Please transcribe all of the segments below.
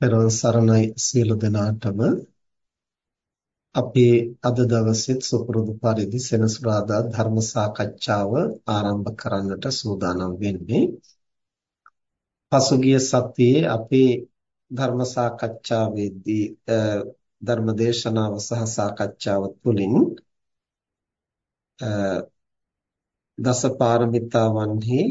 පෙරවන් සරණයි සියලු දෙනාටම අපි අද දවසෙත් සුපුරුදු පරිදි සෙනසුරාදා ධර්ම සාකච්ඡාව ආරම්භ කරන්නට සූදානම් වෙන්නේ. පසුගිය සතියේ අපේ ධර්ම සාකච්ඡාවේදී ධර්ම දේශනාව සහ සාකච්ඡාව තුළින් දස පාරමිතාවන්හි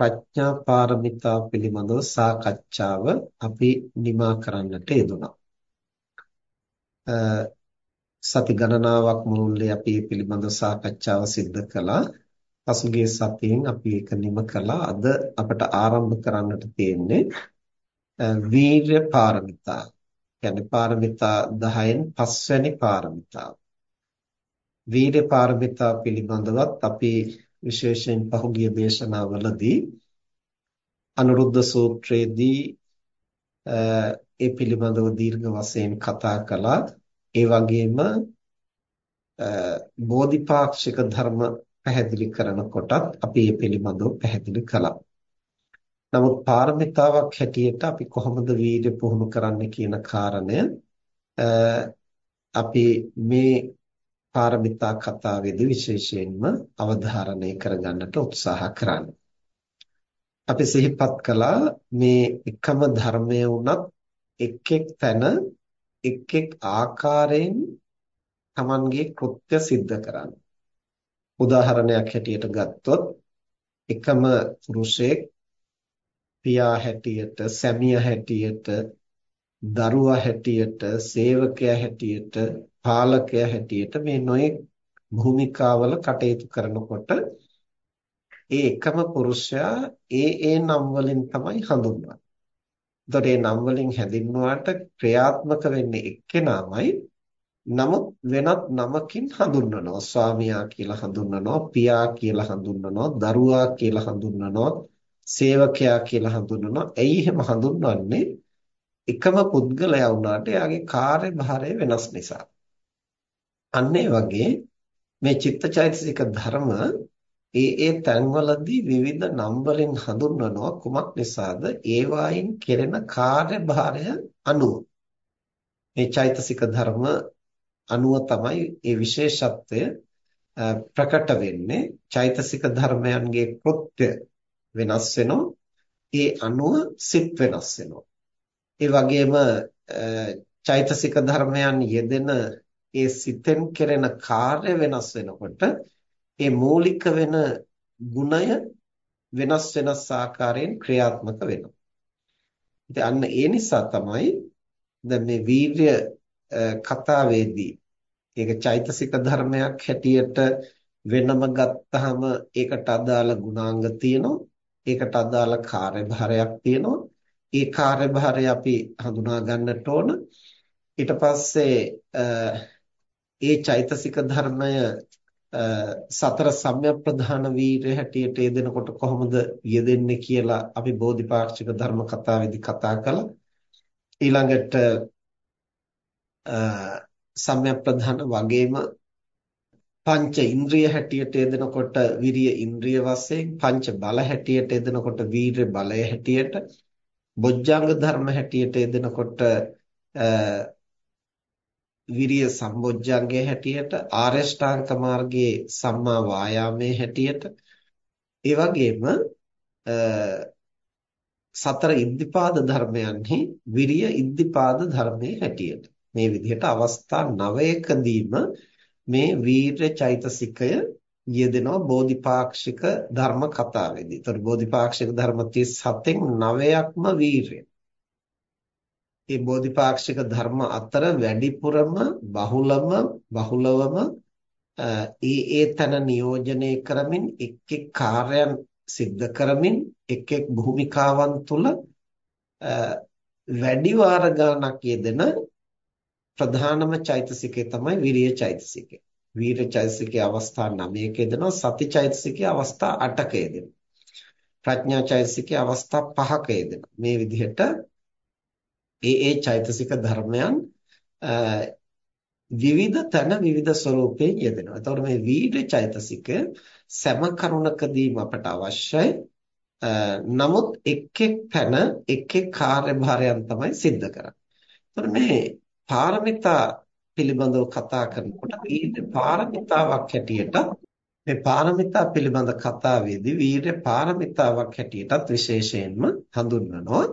ප්‍රඥා පාරමිතා පිළිබඳව සාකච්ඡාව අපි නිමා කරන්නට යෙදුණා. සති ගණනාවක් මුළුල්ලේ අපි මේ පිළිබඳව සාකච්ඡාව සිදු කළා. පසුගිය සතියෙන් අපි ඒක නිම කළා. අද අපට ආරම්භ කරන්නට තියෙන්නේ වීර්ය පාරමිතා. කියන්නේ පාරමිතා 10න් පස්වැනි පාරමිතාව. වීර්ය පාරමිතා පිළිබඳවත් අපි විශේෂයෙන් පහුගිය දේශනාවලදී අනුරුද්ධ සූත්‍රයේදී ඒ පිළිබඳව දීර්ඝ වශයෙන් කතා කළා. ඒ වගේම බෝධිපාක්ෂික ධර්ම පැහැදිලි කරනකොටත් අපි මේ පිළිබඳව පැහැදිලි කළා. නමුත් පාරමිතාවක් හැටියට අපි කොහොමද වීර්ය පුහුණු කරන්න කියන කාරණය අපි මේ පාරමිතා කතාවේදී විශේෂයෙන්ම අවධාරණය කරගන්නට උත්සාහ කරන්න. අපි සිහිපත් කළා මේ එකම ධර්මය වුණත් එක් එක් තැන එක් එක් ආකාරයෙන් Tamanගේ කෘත්‍ය સિદ્ધ කරන්න. උදාහරණයක් හැටියට ගත්තොත් එකම පුරුෂයෙක් පියා හැටියට, සැමියා හැටියට, දරුවා හැටියට, සේවකයා හැටියට පාලකයා හැටියට මේ නොයෙක් භූමිකාවල කටයුතු කරනකොට ඒ එකම පුරුෂයා ඒ ඒ නම් වලින් තමයි හඳුන්වන්නේ. එතකොට මේ නම් වලින් හැඳින්වුවාට ක්‍රියාත්මක වෙන්නේ එක්කෙනාමයි. නමුත් වෙනත් නමකින් හඳුන්වනවා. ස්වාමියා කියලා හඳුන්වනවා, පියා කියලා හඳුන්වනවා, දරුවා කියලා හඳුන්වනවා, සේවකයා කියලා හඳුන්වනවා. ඇයි එහෙම හඳුන්වන්නේ? එකම පුද්ගලයා වුණාට එයාගේ කාර්යභාරය වෙනස් නිසා. අන්න ඒ වගේ මේ චිත්තචෛතසික ධර්ම ඒ ඒ තැන්වලදී විවිධ නම් වලින් හඳුන්වනවා කුමක් නිසාද? ඒවායින් කෙරෙන කාර්යභාරය අනුව. මේ චෛතසික ධර්ම අනුව තමයි ඒ විශේෂත්වය ප්‍රකට වෙන්නේ. චෛතසික ධර්මයන්ගේ කෘත්‍ය වෙනස් වෙනවා. ඒ අනුව සිත් වෙනස් වෙනවා. ඒ වගේම චෛතසික ධර්මයන් යෙදෙන ඒ සිතෙන් කෙරෙන කාර්ය වෙනස් වෙනකොට ඒ මූලික වෙන ගුණය වෙනස් වෙනස් ආකාරයෙන් ක්‍රියාත්මක වෙනවා. ඉතින් අන්න ඒ නිසා තමයි දැන් මේ වීර්ය කතාවේදී ඒක චෛතසික ධර්මයක් හැටියට වෙනම ගත්තාම ඒකට අදාළ ගුණාංග තියෙනවා. ඒකට අදාළ කාර්යභාරයක් තියෙනවා. ඒ කාර්යභාරය අපි හඳුනා ගන්නට ඕන. ඊට පස්සේ ඒ චෛතසික ධර්මය සතර සම්‍යක් ප්‍රධාන වීරය හැටියට යෙදෙනකොට කොහොමද යෙදෙන්නේ කියලා අපි බෝධිපාක්ෂික ධර්ම කතාවේදී කතා කළා. ඊළඟට සම්‍යක් ප්‍රධාන වගේම පංච ඉන්ද්‍රිය හැටියට යෙදෙනකොට විරිය ඉන්ද්‍රිය වශයෙන් පංච බල හැටියට යෙදෙනකොට වීර්ය බලය හැටියට බොජ්ජංග ධර්ම හැටියට යෙදෙනකොට විරිය සම්බොජ්ජංගයේ හැටියට ආරෂ්ඨාංග මාර්ගයේ සම්මා වායාමයේ හැටියට ඒ වගේම සතර ඉද්ධිපාද ධර්මයන්හි විරිය ඉද්ධිපාද ධර්මයේ හැටියට මේ විදිහට අවස්ථා 9කදීම මේ වීර්ය චෛතසිකය යෙදෙනවා බෝධිපාක්ෂික ධර්ම කතාවේදී. ඒතර බෝධිපාක්ෂික ධර්ම 37න් 9ක්ම වීර්යය. මේ බෝධිපාක්ෂික ධර්ම අතර වැඩිපුරම බහුලම බහුලවම ඒ ඒ තන නියෝජනය කරමින් එක් එක් කාර්යයන් සිද්ධ කරමින් එක් එක් භූමිකාවන් තුල වැඩි වාර ගණනක් යෙදෙන ප්‍රධානම චෛතසිකය තමයි විරිය චෛතසිකය. වීර චෛතසිකයේ අවස්ථා 9ක යෙදෙනවා සති චෛතසිකයේ අවස්ථා 8ක යෙදෙනවා. ප්‍රඥා චෛතසිකයේ අවස්ථා 5ක යෙදෙනවා. මේ විදිහට ඒ ඒ චෛතසික ධර්මයන් විවිධ තන විවිධ ස්වરૂපයෙන් යෙදෙනවා. එතකොට මේ වීර්ය චෛතසික සෑම කරුණකදීම අපට අවශ්‍යයි නමුත් එක් එක් තැන එක් එක් කාර්යභාරයන් තමයි සිද්ධ කරන්නේ. මේ පාරමිතා පිළිබඳව කතා කරනකොට වීර්ය පාරමිතාවක් හැටියට මේ පාරමිතා පිළිබඳ කතාවේදී වීර්ය පාරමිතාවක් හැටියටත් විශේෂයෙන්ම හඳුන්වනවා.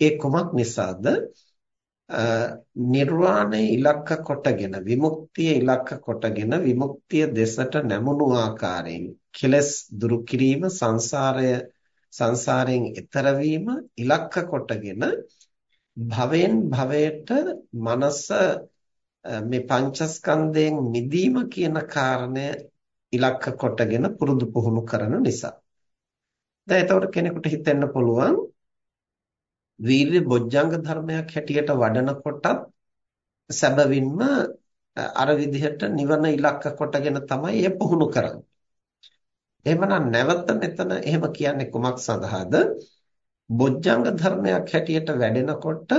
ඒ කුමක් නිසාද? නිර්වාණය ඉලක්ක කොටගෙන විමුක්තිය ඉලක්ක කොටගෙන විමුක්තිය දෙසට නැමුණු ආකාරයෙන් කෙලස් දුරු කිරීම සංසාරය සංසාරයෙන් එතර වීම ඉලක්ක කොටගෙන භවෙන් භවයට මනස මේ පංචස්කන්ධයෙන් මිදීම කියන කාරණය ඉලක්ක කොටගෙන පුරුදු පුහුණු කරන නිසා. දැන් එතකොට කෙනෙකුට හිතෙන්න පුළුවන් වීර්ය බොජ්ජංග ධර්මයක් හැටියට වඩනකොටත් සැබවින්ම අර විදිහට නිවන ඉලක්ක කොටගෙන තමයි ඒ පුහුණු කරන්නේ. එහෙමනම් නැවත මෙතන එහෙම කියන්නේ කුමක් සඳහාද? බොජ්ජංග ධර්මයක් හැටියට වැඩෙනකොට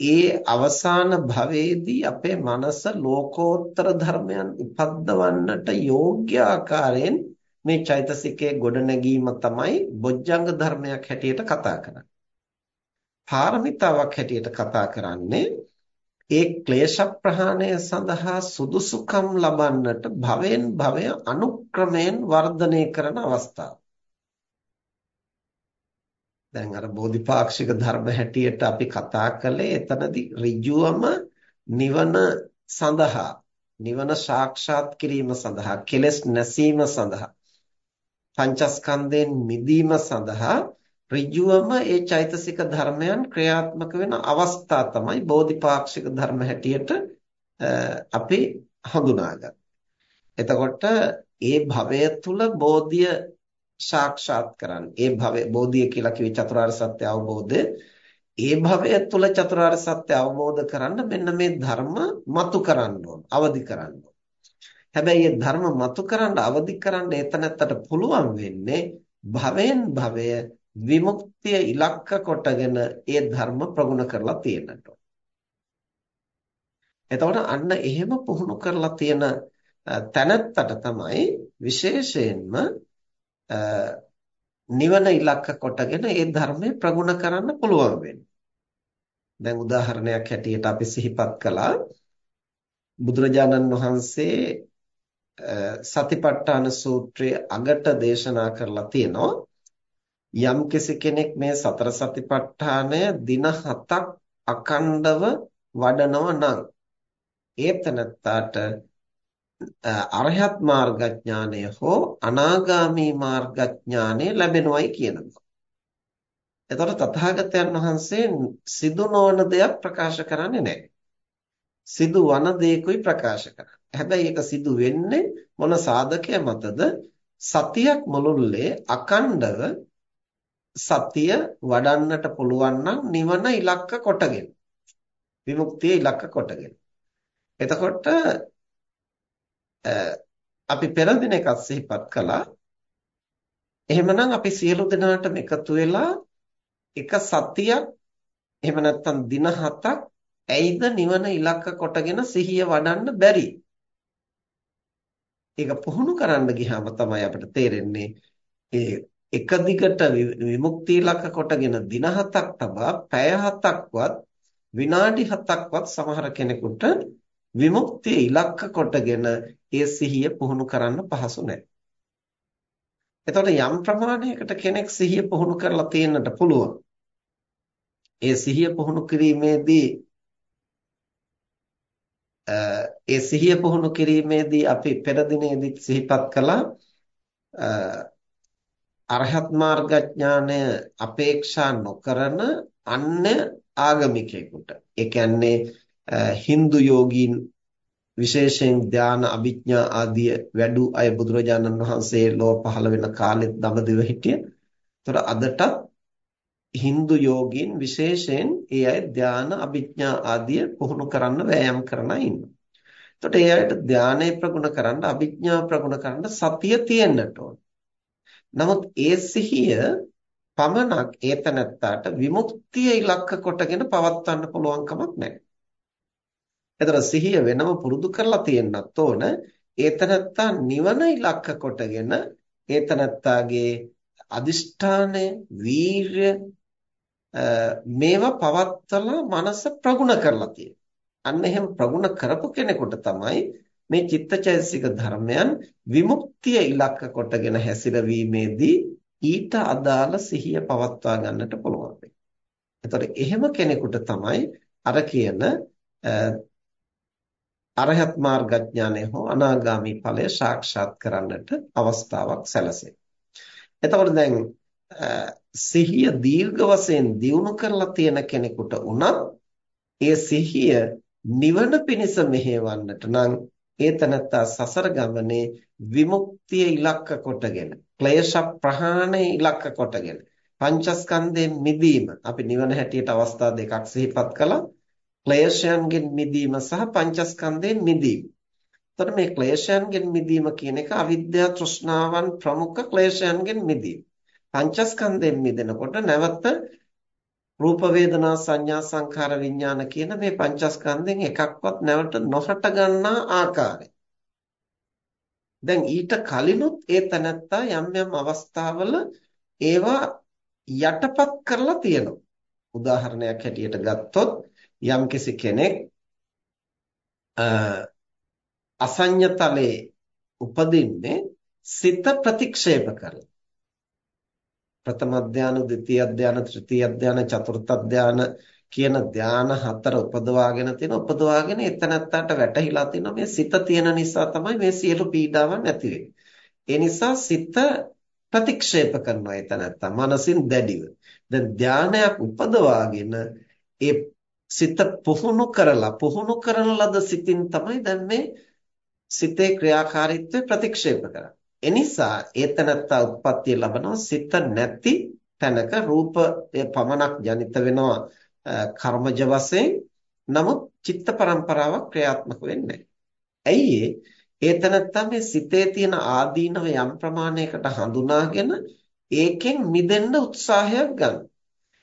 ඒ අවසාන භවයේදී අපේ මනස ලෝකෝත්තර ධර්මයන් උපද්දවන්නට යෝග්‍ය ආකාරයෙන් මේ චෛතසිකයේ ගොඩනැගීම තමයි බොජ්ජංග ධර්මයක් හැටියට කතා කරන්නේ. පාරමිතාවක් හැටියට කතා කරන්නේ ඒ ක්ලේශ ප්‍රහාණය සඳහා සුදුසුකම් ලබන්නට භවෙන් භවය අනුක්‍රමයෙන් වර්ධනය කරන අවස්ථාව. දැන් අර බෝධිපාක්ෂික ධර්ම හැටියට අපි කතා කළේ එතනදී ඍජුවම නිවන සඳහා නිවන සාක්ෂාත් කිරීම සඳහා කෙලෙස් නැසීම සඳහා පංචස්කන්ධයෙන් මිදීම සඳහා ඍජුවම ඒ චෛතසික ධර්මයන් ක්‍රියාත්මක වෙන අවස්ථා තමයි බෝධිපාක්ෂික ධර්ම හැටියට අපි හඳුනාගන්නේ. එතකොට ඒ භවය තුල බෝධිය සාක්ෂාත් කරන්නේ. ඒ භවය බෝධිය කියලා කිව්වේ චතුරාර්ය සත්‍ය අවබෝධය. ඒ භවය තුල චතුරාර්ය සත්‍ය අවබෝධ කරන්න මෙන්න මේ ධර්ම මතු කරන්න ඕන, අවදි කරන්න ඕන. හැබැයි මේ ධර්ම මතු කරන්න, අවදි කරන්න එතනත්තට පුළුවන් වෙන්නේ භවෙන් භවය විමුක්තිය ඉලක්ක කොටගෙන ඒ ධර්ම ප්‍රගුණ කරලා තියෙනට. එතකොට අන්න එහෙම පුහුණු කරලා තියෙන තැනත්තට තමයි විශේෂයෙන්ම නිවන ඉලක්ක කොටගෙන ඒ ධර්මය ප්‍රගුණ කරන්න පුළුවන් වෙන්නේ. දැන් උදාහරණයක් හැටියට අපි සිහිපත් කළා බුදුරජාණන් වහන්සේ සතිපට්ඨාන සූත්‍රයේ අගට දේශනා කරලා තියෙනවා යම් කෙනෙක් මේ සතර සතිපට්ඨානය දින 7ක් අකණ්ඩව වඩනව නම් ඒ තනත්තාට අරහත් මාර්ගඥානය හෝ අනාගාමී මාර්ගඥානය ලැබෙනවයි කියනවා. එතකොට තථාගතයන් වහන්සේ සිදු නොවන දෙයක් ප්‍රකාශ කරන්නේ නැහැ. සිදු වන දෙයකුයි ප්‍රකාශ කරන්නේ. හැබැයි ඒක සිදු වෙන්නේ මොන සාධකය මතද? සතියක් මුළුල්ලේ අකණ්ඩව සතිය වඩන්නට පුළුවන් නම් නිවන ඉලක්ක කොටගෙන විමුක්තිය ඉලක්ක කොටගෙන එතකොට අපි පෙර දින එකක් සිහිපත් කළා. එහෙමනම් අපි සියලු දෙනාටම එකතු වෙලා එක සතියක් එහෙම නැත්නම් දින හතක් ඇයිද නිවන ඉලක්ක කොටගෙන සිහිය වඩන්න බැරි? ඒක පුහුණු කරන්න ගියාම තමයි අපිට තේරෙන්නේ ඒ එක දිගට විමුක්ති ඉලක්ක කොටගෙන දින හතක් තබා පැය හතක්වත් විනාඩි හතක්වත් සමහර කෙනෙකුට විමුක්තිය ඉලක්ක කොටගෙන ඒ සිහිය පුහුණු කරන්න පහසු නැහැ. එතකොට යම් ප්‍රමාණයකට කෙනෙක් සිහිය පුහුණු කරලා තියෙන්නට පුළුවන්. ඒ සිහිය පුහුණු කිරීමේදී ඒ සිහිය පුහුණු කිරීමේදී අපි පෙර දිනේදී සිහිපත් කළා අරහත් මාර්ගඥානය අපේක්ෂා නොකරන අන්‍ය ආගමිකයෙකුට ඒ කියන්නේ හින්දු යෝගීන් විශේෂයෙන් ධාන අභිඥා ආදී වැඩි අය බුදුරජාණන් වහන්සේ ලෝ පහළ වෙන කාලෙත් දඹදිව හිටිය. ඒතර අදටත් හින්දු යෝගීන් විශේෂයෙන් ඒ අය ධාන අභිඥා ආදී පුහුණු කරන්න වෑයම් කරන ඉන්නවා. එතකොට ඒ අයට ධානය ප්‍රගුණ කරන්න අභිඥා ප්‍රගුණ කරන්න සතිය තියෙන්නට ඕන. නමුත් ඒ සිහිය පමණක් ඒතනත්තාට විමුක්තිය ඉලක්ක කොටගෙන පවත්වන්න පුළුවන් කමක් නැහැ. එතන සිහිය වෙනම පුරුදු කරලා තියෙන්නත් ඕන. ඒතනත්තා නිවන ඉලක්ක කොටගෙන ඒ තනත්තාගේ අදිෂ්ඨානය, වීරය මේවා පවත්තලා මනස ප්‍රගුණ කරලා තියෙනවා. අන්න එහෙම ප්‍රගුණ කරපු කෙනෙකුට තමයි මේ චිත්තචෛතසික ධර්මයන් විමුක්තිය ඉලක්ක කොටගෙන හැසිරවීමේදී ඊට අදාළ සිහිය පවත්වා ගන්නට පුළුවන් වෙන්නේ. එතකොට එහෙම කෙනෙකුට තමයි අර කියන අරහත් මාර්ගඥානය හෝ අනාගාමි ඵලය සාක්ෂාත් කරන්නට අවස්ථාවක් සැලසෙන්නේ. එතකොට දැන් සිහිය දීර්ඝ වශයෙන් දියුණු කරලා තියෙන කෙනෙකුට උනත් ඒ සිහිය නිවන පිණිස මෙහෙවන්නට නම් ඒ තනත්තා සසර ගමනේ විමුක්තිය ඉලක්ක කොටගෙන ක්ලේශ ප්‍රහාණය ඉලක්ක කොටගෙන පංචස්කන්ධයෙන් මිදීම අපි නිවන හැටියට අවස්ථා දෙකක් සිහිපත් කළා ක්ලේශයන්ගෙන් මිදීම සහ පංචස්කන්ධයෙන් මිදීම. එතකොට මේ ක්ලේශයන්ගෙන් මිදීම කියන එක අවිද්‍යා තෘෂ්ණාවන් ප්‍රමුඛ ක්ලේශයන්ගෙන් මිදීම. පංචස්කන්ධයෙන් මිදෙනකොට නැවත රූප වේදනා සංඥා සංඛාර විඥාන කියන මේ පංචස්කන්ධෙන් එකක්වත් නැවත නොහට ගන්නා ආකාරය. දැන් ඊට කලිනුත් ඒ තනත්තා යම් යම් අවස්ථාවල ඒවා යටපත් කරලා තියෙනවා. උදාහරණයක් හැටියට ගත්තොත් යම්කිසි කෙනෙක් අසඤ්ඤතලේ උපදින්නේ සිත ප්‍රතික්ෂේප කරලා ප්‍රථම ධාන, ද්විතීය ධාන, තෘතීය ධාන, චතුර්ථ ධාන කියන ධාන හතර උපදවාගෙන තියෙන උපදවාගෙන එතනත්තට වැටහිලා තියෙන මේ සිත තියෙන නිසා තමයි මේ සියලු පීඩාවන් ඇති ඒ නිසා සිත ප්‍රතික්ෂේප කරනවා එතනත්ත මනසින් දැඩිව. දැන් ධානයක් උපදවාගෙන ඒ සිත පුහුණු කරලා පුහුණු කරන ලද සිතින් තමයි දැන් මේ සිතේ ක්‍රියාකාරීත්වය ප්‍රතික්ෂේප කරන්නේ. එනිසා ඒතනත්තා උත්පත්තිය ලබනවා සිත නැති තැනක රූපය පමණක් ජනිත වෙනවා කර්මජ වශයෙන්. නමුත් චිත්ත පරම්පරාවක් ක්‍රියාත්මක වෙන්නේ ඇයි ඒතනත්තා මේ සිතේ තියෙන ආදීනව යම් ප්‍රමාණයකට හඳුනාගෙන ඒකෙන් මිදෙන්න උත්සාහයක් ගන්න.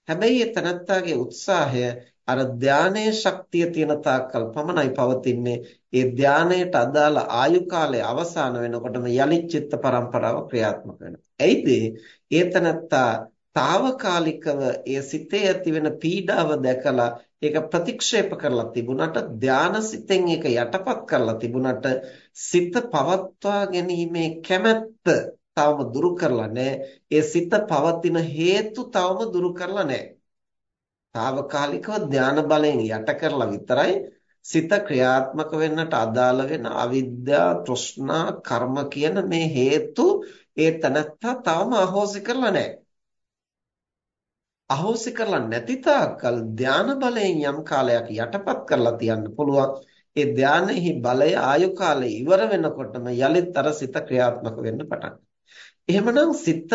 හැබැයි ඒතනත්තාගේ උත්සාහය අර ධානයේ ශක්තිය තියෙන තාක්කල් පමණයි පවතින්නේ. ඒ ධානයට අදාළ ආයු කාලය අවසන් වෙනකොටම යලි චිත්ත පරම්පරාව ක්‍රියාත්මක වෙනවා. එයිද ඒතනත්තා తాවකාලිකව ඒ සිතේ ඇතිවෙන පීඩාව දැකලා ඒක ප්‍රතික්ෂේප කරලා තිබුණාට ධානසිතෙන් ඒක යටපත් කරලා තිබුණාට සිත පවත්වා ගැනීමේ කැමැත්ත තවම දුරු කරලා නැහැ. ඒ සිත පවතින හේතු තවම දුරු කරලා නැහැ. తాවකාලිකව ධාන බලයෙන් යට කරලා විතරයි සිත ක්‍රියාත්මක වෙන්නට අදාළ වෙන අවිද්‍යා තෘෂ්ණා කර්ම කියන මේ හේතු ඒ තනත්තා තවම අහෝසි කරලා නැහැ. අහෝසි කරලා නැති තාක්කල් ධාන බලයෙන් යම් කාලයක් යටපත් කරලා තියන්න පුළුවන්. ඒ ධානයෙහි බලය ආයු කාලය ඉවර වෙනකොටම යලිත් අර සිත ක්‍රියාත්මක වෙන්න පටන් එහෙමනම් සිත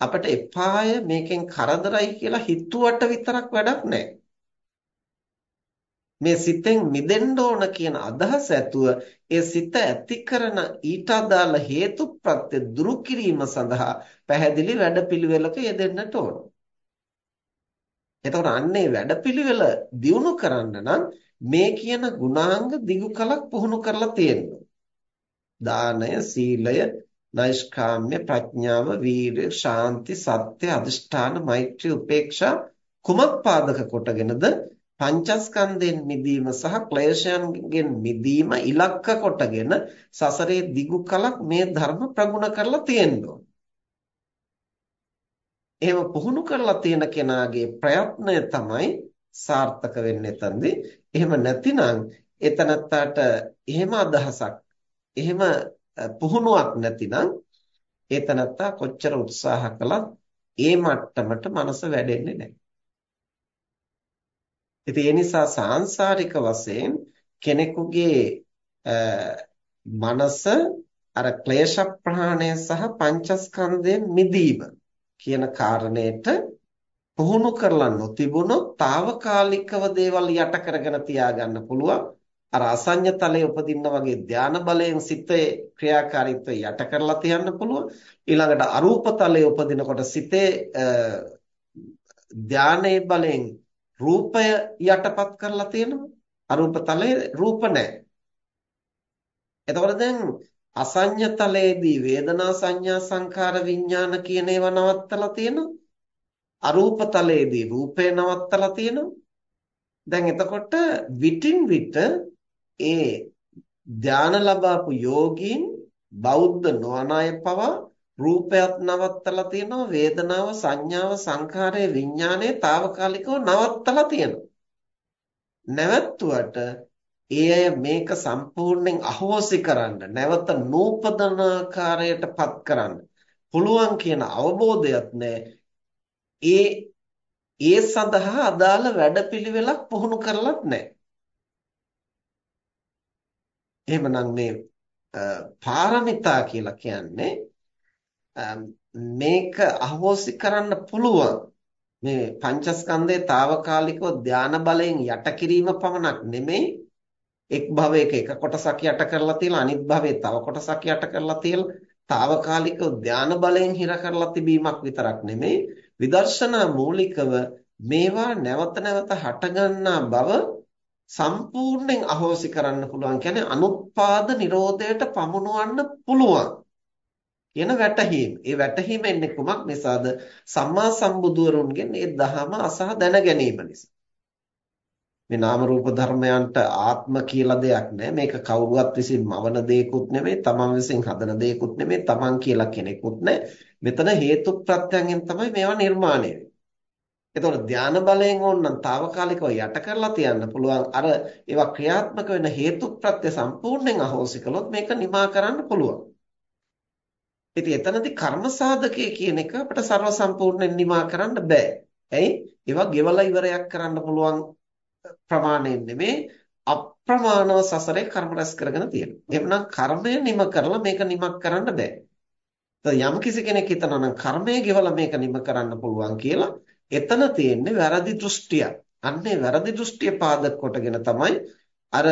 අපට එපාය මේකෙන් කරදරයි කියලා හිතුවට විතරක් වැඩක් නැහැ. මේ සිතෙන් මිදෙන්න ඕන කියන අදහස ඇතුව ඒ සිත ඇති කරන ඊට අදාළ හේතු ප්‍රත්‍ය දුරු කිරීම සඳහා පැහැදිලි වැඩපිළිවෙලක යෙදෙන්නට ඕන. එතකොට අන්නේ වැඩපිළිවෙල දියුණු කරන්න නම් මේ කියන ගුණාංග දිගු කලක් පුහුණු කරලා තියෙන්න. දානය, සීලය, නෛෂ්කාම්‍ය ප්‍රඥාව වීරිය ශාන්ති සත්‍ය අදිෂ්ඨාන මෛත්‍රී උපේක්ෂා කුමක් පාදක කොටගෙනද පංචස්කන්ධයෙන් මිදීම සහ ක්ලේශයන්ගෙන් මිදීම ඉලක්ක කොටගෙන සසරේ දිගු කලක් මේ ධර්ම ප්‍රගුණ කරලා තියෙන්න එහෙම පුහුණු කරලා තියෙන කෙනාගේ ප්‍රයත්නය තමයි සාර්ථක වෙන්නේ එතනදී. එහෙම නැතිනම් එතනත්තාට එහෙම අදහසක් එහෙම පුහුණුවක් නැතිනම් ඒ තනත්තා කොච්චර උත්සාහ කළත් ඒ මට්ටමට මනස වැඩෙන්නේ නැහැ. ඉතින් ඒ නිසා සාංශාරික වශයෙන් කෙනෙකුගේ මනස අර ක්ලේශ ප්‍රහාණය සහ පංචස්කන්ධයෙන් මිදීම කියන කාරණේට පුහුණු කරලා නොතිබුණොත් తాවකාලිකව දේවල් යට කරගෙන තියාගන්න පුළුවන් අර අසඤ්ඤ තලයේ උපදින්න වගේ ධාන බලයෙන් සිතේ ක්‍රියාකාරීත්වය යට කරලා තියන්න පුළුවන් ඊළඟට අරූප තලයේ උපදිනකොට සිතේ ධානයේ බලයෙන් රූපය යටපත් කරලා තියෙනවා අරූප තලයේ රූප නැහැ එතකොට දැන් අසඤ්ඤතලයේදී වේදනා සංඥා සංඛාර විඥාන කියන ඒවා නවත්තලා තියෙනවා. අරූපතලයේදී රූපේ නවත්තලා තියෙනවා. දැන් එතකොට විටින් විට ඒ ධාන ලබාපු යෝගීන් බෞද්ධ නොවන අය පවා රූපයත් නවත්තලා තියෙනවා වේදනාව සංඥාව සංඛාරය විඥානය తాවකාලිකව නවත්තලා තියෙනවා. නැවැත්තුවට ඒ අය මේක සම්පූර්ණයෙන් අහෝසි කරන්න නැවත නූපදන ආකාරයටපත් කරන්න පුළුවන් කියන අවබෝධයක් නැහැ. ඒ ඒ සඳහා අදාළ වැඩපිළිවෙලක් පුහුණු කරලත් නැහැ. එහෙමනම් මේ පාරමිතා කියලා කියන්නේ මේක අහෝසි කරන්න පුළුවන්. මේ පංචස්කන්ධයේ తాවකාලිකව ධානා බලයෙන් යට කිරීම පමණක් නෙමෙයි. එක් භවයක එක කොටසක් යට කරලා තියලා අනිත් භවයේ තව කොටසක් යට කරලා තියලා తాවකාලිකව ධානා බලයෙන් හිර කරලා තිබීමක් විතරක් නෙමෙයි. විදර්ශනා මූලිකව මේවා නැවත නැවත හටගන්නා බව සම්පූර්ණයෙන් අහෝසි කරන්න පුළුවන් කියන්නේ අනුත්පාද නිරෝධයට පමුණවන්න පුළුවන් කියන වැටහීම. ඒ වැටහීම එන්නේ කුමක් නිසාද? සම්මා සම්බුදුවරුන්ගෙන් ඒ දහම අසහ දැන ගැනීම නිසා. මේ නාම රූප ධර්මයන්ට ආත්ම කියලා දෙයක් නැහැ. මේක කවුරුවත් විසින් මවන දෙයක්ුත් නෙමෙයි, තමන් විසින් හදන දෙයක්ුත් නෙමෙයි, තමන් කියලා කෙනෙකුත් නැහැ. මෙතන හේතු ප්‍රත්‍යයෙන් තමයි මේවා නිර්මාණය වෙන්නේ. එතකොට ධාන බලයෙන් ඕනනම් తాවකාලිකව යට කරලා තියන්න පුළුවන් අර ඒවා ක්‍රියාත්මක වෙන හේතු ප්‍රත්‍ය සම්පූර්ණයෙන් අහෝසි කළොත් මේක නිමා කරන්න පුළුවන්. ඉතින් එතනදී කර්ම සාධකයේ කියන එක අපිට ਸਰව සම්පූර්ණයෙන් නිමා කරන්න බෑ. ඇයි? ඒවා ගෙවලා ඉවරයක් කරන්න පුළුවන් ප්‍රමාණයෙන් නෙමේ අප්‍රමාණව සසරේ කර්ම රැස් කරගෙන තියෙනවා. එහෙනම් කර්මය නිම කරලා මේක නිමක් කරන්න බෑ. යම් කිසි කෙනෙක් හිතනවා නම් කර්මය ගෙවලා මේක නිම කරන්න පුළුවන් කියලා එතන තියෙන්නේ වැරදි දෘෂ්ටියක්. අන්නේ වැරදි දෘෂ්ටිය පාදක කොටගෙන තමයි අර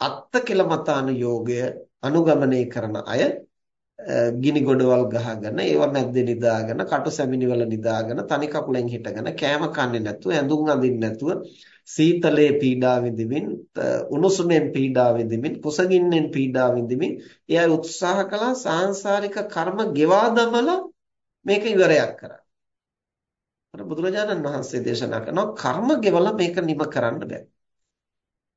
අත්ත කෙලමතාන යෝගය අනුගමනය කරන අය ගිනි ගොඩවල් ගහගෙන ඒව මැද්දේ නිදාගෙන කටු සැමිනිවල නිදාගෙන තනි කකුලෙන් හිටගෙන කෑම කන්නේ නැතුව ඇඳුම් අඳින්න නැතුව සීතලේ පීඩා විඳිමින් උණුසුමෙන් පීඩා විඳිමින් කුසගින්නෙන් පීඩා විඳිමින් එයා උත්සාහ කළා සාංශාරික කර්ම ගෙවා දමලා මේක ඉවරයක් කරන්න. අර බුදුරජාණන් වහන්සේ දේශනා කරනවා කර්ම ගෙවලා මේක නිම කරන්න බෑ.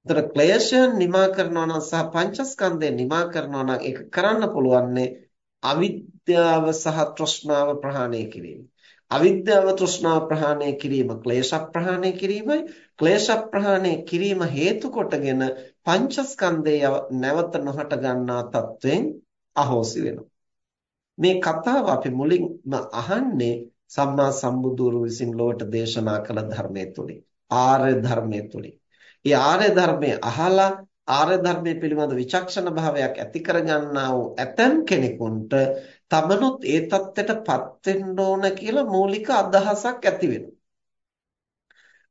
ඒතර ක්ලේශයන් නිමා කරනවා නම් සහ පංචස්කන්ධය නිමා කරනවා නම් ඒක කරන්න පුළුවන්නේ අවිද්‍යාව සහ තෘෂ්ණාව ප්‍රහාණය කිරීම. අවිද්‍යාව තෘෂ්ණාව ප්‍රහාණය කිරීම ක්ලේශ ප්‍රහාණය කිරීමයි ක්ලේශ ප්‍රහාණය කිරීම හේතු කොටගෙන පංචස්කන්ධය නැවත නොහට ගන්නා තත්වෙන් අහෝසි වෙනවා මේ කතාව අපි මුලින්ම අහන්නේ සම්මා සම්බුදුරු විසින් ලොවට දේශනා කළ ධර්මයේ තුලින් ආර්ය ධර්මයේ තුලින්. ඒ ආර්ය ධර්මයේ අහලා ආර්ය ධර්මයේ පිළිබඳ විචක්ෂණ භාවයක් ඇති කරගන්නා වූ ඇතම් කෙනෙකුට තමනුත් ඒ தත්ත්වයටපත් වෙන්න ඕන කියලා මූලික අදහසක් ඇති වෙනවා.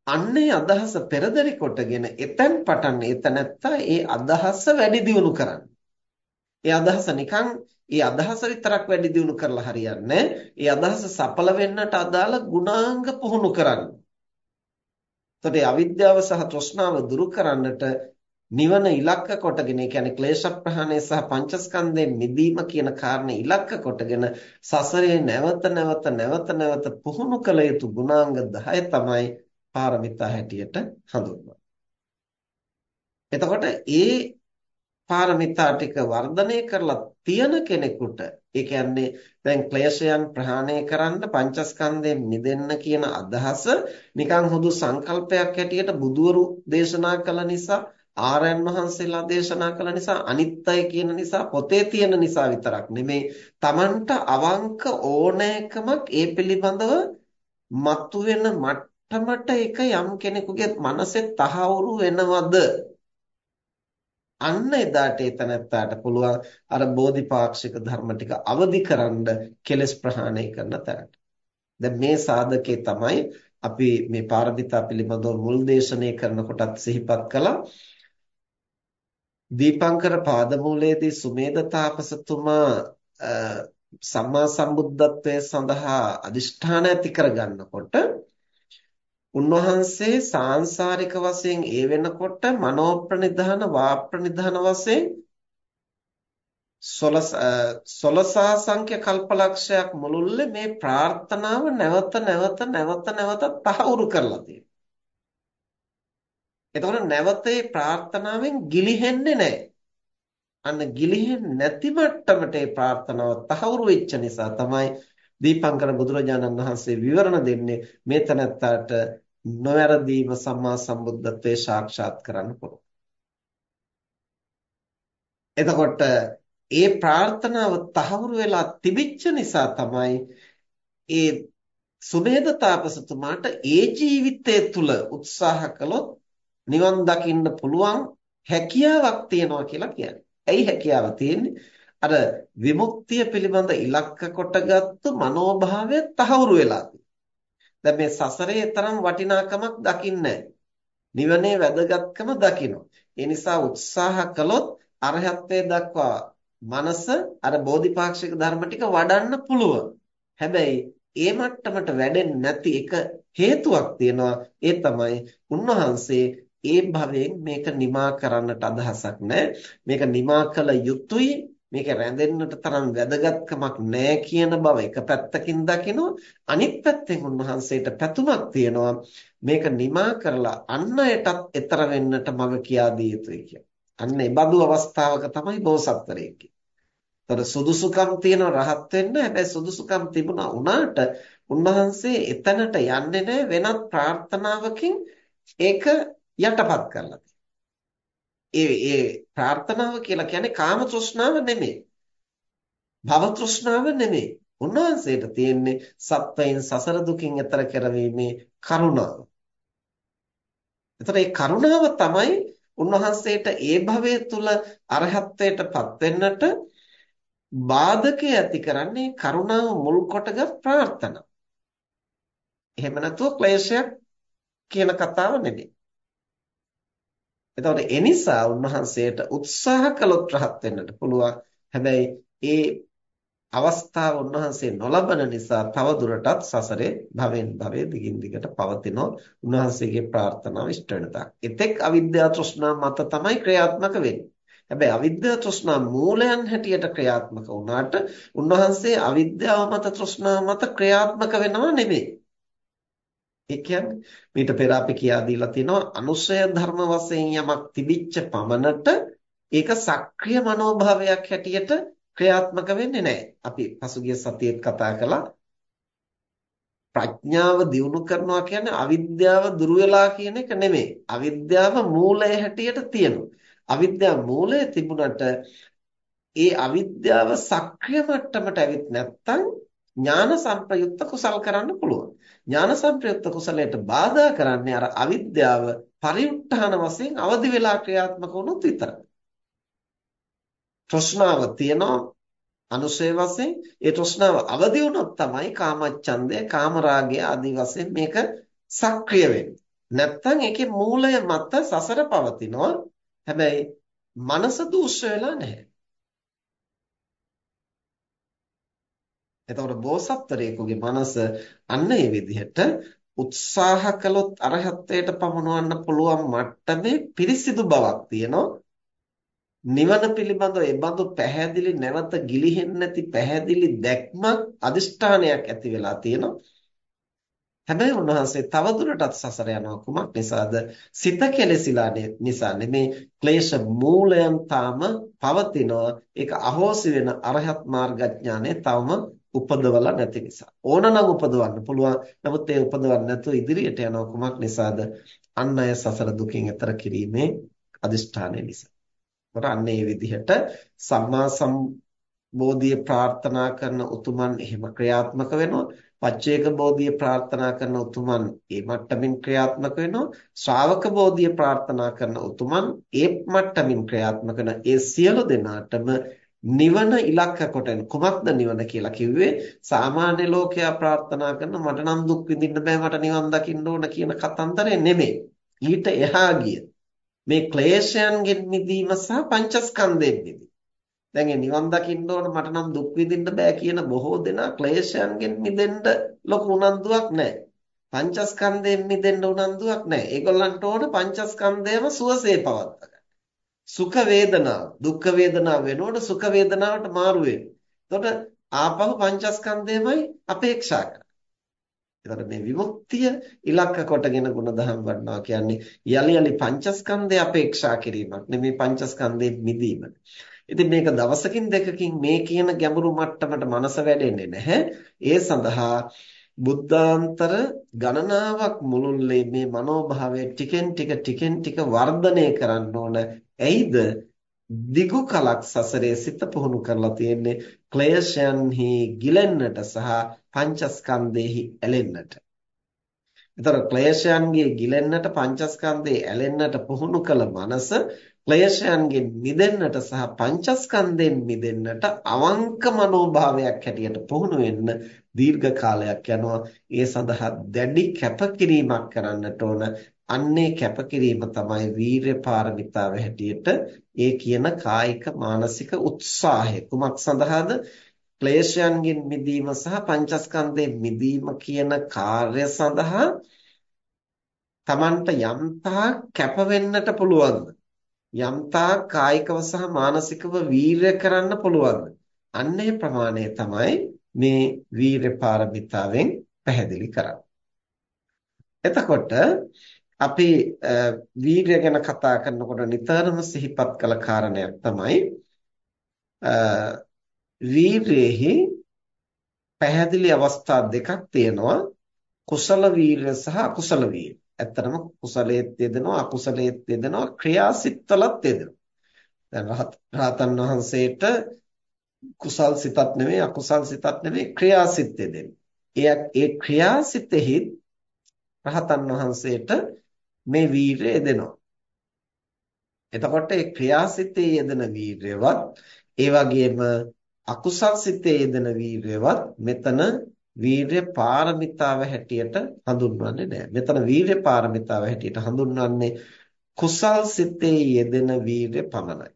අන්නේ අදහස පෙරදරි කොටගෙන එතෙන් පටන් එතනත්තා ඒ අදහස වැඩි දියුණු කරන්න. ඒ අදහස නිකන් ඒ අදහස විතරක් වැඩි දියුණු කරලා හරියන්නේ ඒ අදහස සඵල වෙන්නට අදාළ ගුණාංග පුහුණු කරන්න. එතකොට අවිද්‍යාව සහ තෘෂ්ණාව දුරු කරන්නට නිවන ඉලක්ක කොටගෙන කියන්නේ ක්ලේශ ප්‍රහාණය සහ පංචස්කන්ධයෙන් මිදීම කියන කාරණේ ඉලක්ක කොටගෙන සසරේ නැවත නැවත නැවත නැවත පුහුණු කළ යුතු ගුණාංග 10 තමයි පාරමිතා හැටියට හඳුන්වන්නේ. එතකොට ඒ පාරමිතා ටික වර්ධනය කරලා තියෙන කෙනෙකුට ඒ කියන්නේ දැන් ක්ලේශයන් ප්‍රහාණය කරන්න පංචස්කන්ධයෙන් මිදෙන්න කියන අදහස නිකන් හුදු සංකල්පයක් හැටියට බුදවරු දේශනා කළ නිසා ආරයන් වහන්සේලා දේශනා කළ නිසා අනිත්‍යය කියන නිසා පොතේ තියෙන නිසා විතරක් නෙමේ Tamanට අවංක ඕනෑකමක් ඒ පිළිබඳව මතුවෙන මට්ටමට ඒක යම් කෙනෙකුගේ මනසේ තහවුරු වෙනවද? අන්න එදාට එතනත්තාට පුළුවන් අර බෝධිපාක්ෂික ධර්ම ටික අවදි කරන්න කෙලස් ප්‍රහාණය කරන තැනට. දැන් මේ සාධකේ තමයි අපි මේ පාරමිතා පිළිබඳව මුල් දේශනය කරනකොටත් සිහිපත් කළා. දීපංකර පාදමූලයේදී සුමේද තාපසතුමා සම්මා සම්බුද්ධත්වයේ සඳහා අදිෂ්ඨාන ඇති කරගන්නකොට උන්වහන්සේ සාංශාරික වශයෙන් ඒ වෙනකොට මනෝ ප්‍රනිධාන වා ප්‍රනිධාන වශයෙන් සොලසා සංඛ්‍ය කල්පලක්ෂයක් මුළුල්ලේ මේ ප්‍රාර්ථනාව නැවත නැවත නැවත නැවත තහවුරු කරලා තියෙනවා. එතකොට නැවතේ ප්‍රාර්ථනාවෙන් ගිලිහෙන්නේ නැහැ. අන්න ගිලිහෙන්නේ නැති මට්ටමට ඒ ප්‍රාර්ථනාව තහවුරු වෙච්ච නිසා තමයි දීපංකර බුදුරජාණන් වහන්සේ විවරණ දෙන්නේ මේ තනත්තාට නොවැරදීම සම්මා සම්බුද්ධත්වයේ සාක්ෂාත් කරන්න පුළුවන්. එතකොට ඒ ප්‍රාර්ථනාව තහවුරු වෙලා තිබිච්ච නිසා තමයි ඒ සුමේද තාපසතුමාට ඒ ජීවිතය තුල උත්සාහ කළොත් නිවන් දකින්න පුළුවන් හැකියාවක් තියෙනවා කියලා කියන්නේ. ඇයි හැකියාව තියෙන්නේ? අර විමුක්තිය පිළිබඳ ඉලක්ක කොටගත්තු මනෝභාවය තහවුරු වෙලා දැන් මේ සසරේ තරම් වටිනාකමක් දකින්නේ නිවනේ වැදගත්කම දකිනවා. ඒ නිසා උත්සාහ කළොත් අරහත්ත්වයට දක්වා මනස අර බෝධිපාක්ෂික ධර්ම ටික වඩන්න පුළුවන්. හැබැයි ඒ මට්ටමට වැඩෙන්නේ නැති එක හේතුවක් තියෙනවා. ඒ තමයි උන්වහන්සේ ඒ භවයෙන් මේක නිමා කරන්නට අදහසක් නැහැ. මේක නිමා කළ යුතුයි. මේක රැඳෙන්නට තරම් වැදගත්කමක් නැහැ කියන බව එක පැත්තකින් දකිනවා. අනිත් පැත්තෙන් උන්වහන්සේට පැතුමක් තියෙනවා. මේක නිමා කරලා අන් අයටත් ඈතර වෙන්නට මඟ කියා දිය යුතුයි කියලා. අන්න ඒ බඳු අවස්ථාවක තමයි බෝසත්වරයෙක්. තොර සුදුසුකම් තියෙන රහත් වෙන්න හැබැයි සුදුසුකම් තිබුණා උනාට උන්වහන්සේ එතනට යන්නේ නැහැ වෙනත් ප්‍රාර්ථනාවකින් ඒක යටපත් කරලා ඒ ඒ ප්‍රාර්ථනාව කියලා කියන්නේ කාම තෘෂ්ණාව නෙමෙයි. භව තෘෂ්ණාව නෙමෙයි. උන්වහන්සේට තියෙන්නේ සත්වයින් සසර දුකින් එතර කරවීමේ කරුණාව. එතකොට මේ කරුණාව තමයි උන්වහන්සේට ඒ භවය තුල අරහත්ත්වයටපත් වෙන්නට බාධකය ඇති කරන්නේ කරුණාව මුල් කොටගත් ප්‍රාර්ථනා. එහෙම නැතුව ක්ලේශයක් කියන කතාව නෙමෙයි. එතකොට ඒ නිසා උන්වහන්සේට උත්සාහ කළොත් රහත් වෙන්නට පුළුවන්. හැබැයි ඒ අවස්ථාව උන්වහන්සේ නොලබන නිසා තව දුරටත් සසරේ භවෙන් භවයේ දිගින් දිගට පවතිනෝ උන්වහන්සේගේ ප්‍රාර්ථනාව ඉෂ්ට වෙන තාක්. එතෙක් අවිද්‍යා තෘෂ්ණා මත තමයි ක්‍රියාත්මක වෙන්නේ. හැබැයි අවිද්‍යා තෘෂ්ණා මූලයන් හැටියට ක්‍රියාත්මක වුණාට උන්වහන්සේ අවිද්‍යාව මත තෘෂ්ණාව මත ක්‍රියාත්මක වෙනව නෙමෙයි. ඒ කියන්නේ මීට පෙර අපි කියා දීලා තිනවා අනුශය ධර්ම වශයෙන් යමක් තිබිච්ච පමණට ඒක සක්‍රීය මනෝභාවයක් හැටියට ක්‍රියාත්මක වෙන්නේ නැහැ. අපි පසුගිය සතියේත් කතා කළා ප්‍රඥාව දියුණු කරනවා කියන්නේ අවිද්‍යාව දුරු වෙලා කියන එක නෙමෙයි. අවිද්‍යාව මූලය හැටියට තියෙනවා. අවිද්‍යාව මූලය තිබුණට ඒ අවිද්‍යාව සක්‍රිය මට්ටමට ඇවිත් නැත්නම් ඥාන සංප්‍රයුක්ත කුසල් කරන්න පුළුවන්. ඥාන සංප්‍රයුක්ත කුසලයට බාධා කරන්නේ අර අවිද්‍යාව පරිඋත්ථාන වශයෙන් අවදි වෙලා ක්‍රියාත්මක වුණොත් විතරයි. තෘෂ්ණාව තියෙනවා අනුසය වශයෙන් ඒ තෘෂ්ණාව අවදි වුණොත් තමයි කාමච්ඡන්දය කාමරාගය ආදී වශයෙන් මේක සක්‍රිය වෙන්නේ. නැත්තම් ඒකේ මූලය මත සසර පවතිනවා. හැබැයි මනස දූෂ්‍ය වෙලා නැහැ. එතකොට බෝසත්වරයෙකුගේ මනස අන්න ඒ විදිහට උත්සාහ කළොත් අරහත්ත්වයට පමුණවන්න පුළුවන් මට්ටමේ පිරිසිදු බවක් තියෙනවා. නිවන පිළිබඳව ඒ බඳු පැහැදිලි නැවත ගිලිහෙන්නේ නැති පැහැදිලි දැක්මක් අදිෂ්ඨානයක් ඇති වෙලා තියෙනවා. හැබැයි උන්වහන්සේ තවදුරටත් සසර යනවා කුමක් නිසාද? සිත කෙලෙසිලා නිසා නෙමේ ක්ලේශ මූලයන් තාම පවතිනවා. ඒක අහෝසි වෙන අරහත් මාර්ගඥානය තවම උපදවලා නැති නිසා. ඕනනම් උපදවන්න පුළුවන්. නමුත් ඒ උපදවන්න නැතුව ඉදිරියට යනවා කුමක් නිසාද? අන් අය සසර දුකින් එතර කිරීමේ අදිෂ්ඨානය නිසා. ඒකට අන්න ඒ විදිහට සම්මා සම්බෝධිය ප්‍රාර්ථනා කරන උතුමන් එහෙම ක්‍රියාත්මක වෙනවා. පච්චේක බෝධිය ප්‍රාර්ථනා කරන උතුමන් ඒ මට්ටමින් ක්‍රියාත්මක වෙනවා. ශ්‍රාවක බෝධිය ප්‍රාර්ථනා කරන උතුමන් ඒ මට්ටමින් ක්‍රියාත්මක කරන ඒ සියලු දෙනාටම නිවන ඉලක්ක කොටගෙන කුමක්ද නිවන කියලා කිව්වේ? සාමාන්‍ය ලෝකයා ප්‍රාර්ථනා කරන මට නම් දුක් විඳින්න බෑ මට නිවන් දකින්න ඕන කියන කතන්දරේ නෙමෙයි. ඊට එහා ගිය මේ ක්ලේශයන්ගෙන් මිදීම සහ පංචස්කන්ධයෙන් මිදීම. දැන් මේ නිවන් දකින්න ඕන මට නම් දුක් විඳින්න බෑ කියන බොහෝ දෙනා ක්ලේශයන්ගෙන් මිදෙන්න ලොකු උනන්දුවක් නැහැ පංචස්කන්ධයෙන් මිදෙන්න උනන්දුවක් නැහැ ඒගොල්ලන්ට ඕන පංචස්කන්ධයම සුවසේ පවත්වා සුඛ වේදනාව දුක්ඛ වේදනාව වෙනකොට සුඛ වේදනාවට මාරු වෙනවා. එතකොට ආපහු පංචස්කන්ධයමයි අපේක්ෂා කරන්නේ. එතකොට මේ විමුක්තිය ඉලක්ක කොටගෙන ಗುಣධම් වඩනවා කියන්නේ යලි යලි පංචස්කන්ධය අපේක්ෂා කිරීමක් නෙමේ පංචස්කන්ධයෙන් මිදීම. ඉතින් මේක දවසකින් දෙකකින් මේ කියන ගැඹුරු මට්ටමට මනස වැඩෙන්නේ නැහැ. ඒ සඳහා බුද්ධාන්තර ගණනාවක් මුළුල්ලේ මේ මනෝභාවය ටිකෙන් ටික ටිකෙන් ටික වර්ධනය කරන්න ඕන. ඇයිද? දිගු කලක් සසරේ සිත පුහුණු කරලා තියෙන්නේ ක්ලේශයන්හි ගිලෙන්නට සහ පංචස්කන්ධෙහි ඇලෙන්නට. ඒතර ක්ලේශයන්ගේ ගිලෙන්නට පංචස්කන්ධේ ඇලෙන්නට පුහුණු කළ මනස ක්ලේශයන්ගෙන් මිදෙන්නට සහ පංචස්කන්ධයෙන් මිදෙන්නට අවංක මනෝභාවයක් හැටියට පුහුණු වෙන්න දීර්ඝ කාලයක් යනවා. ඒ සඳහා දැඩි කැපකිරීමක් කරන්නට ඕන. අන්නේ කැපකිරීම තමයි වීරය පාරමිතාව හැටියට ඒ කියන කායික මානසික උත්සාහය. කුමක් සඳහාද? ක්ලේශයන්ගෙන් මිදීම සහ පංචස්කන්ධයෙන් මිදීම කියන කාර්ය සඳහා Tamanට යම්තා කැප වෙන්නට පුළුවන්ද? යම්තා කායිකව සහ මානසිකව වීරය කරන්න පුළුවන්ද? අන්නේ ප්‍රමාණය තමයි මේ වීරය පාරමිතාවෙන් පැහැදිලි කරන්නේ. එතකොට අපි වීරය ගැන කතා කරනකොට නිතරම සිහිපත් කළ කාරණයක් තමයි වීරයෙහි පැහැදිලි අවස්ථා දෙකක් තියෙනවා කුසල වීරය සහ අකුසල වීරය. ඇත්තටම කුසලයේත් යෙදෙනවා අකුසලයේත් යෙදෙනවා ක්‍රියාසිටවලත් යෙදෙනවා. දැන් රහතන් වහන්සේට කුසල් සිතක් නෙමෙයි අකුසල් සිතක් නෙමෙයි ක්‍රියාසිත යෙදෙන්නේ. ඒ ඒ ක්‍රියාසිතෙහි රහතන් වහන්සේට මේ වීරය යෙදෙනවා. එතකොට ඒ ක්‍රියාසිතේ යෙදෙන වීරයවත් ඒ වගේම අකුසල් සිතේ යෙදෙන වීරයවත් මෙතන වීරය පාරමිතාව හැටියට හඳුන්වන්නේ නැහැ. මෙතන වීරය පාරමිතාව හැටියට හඳුන්වන්නේ කුසල් සිතේ යෙදෙන වීරය පමණයි.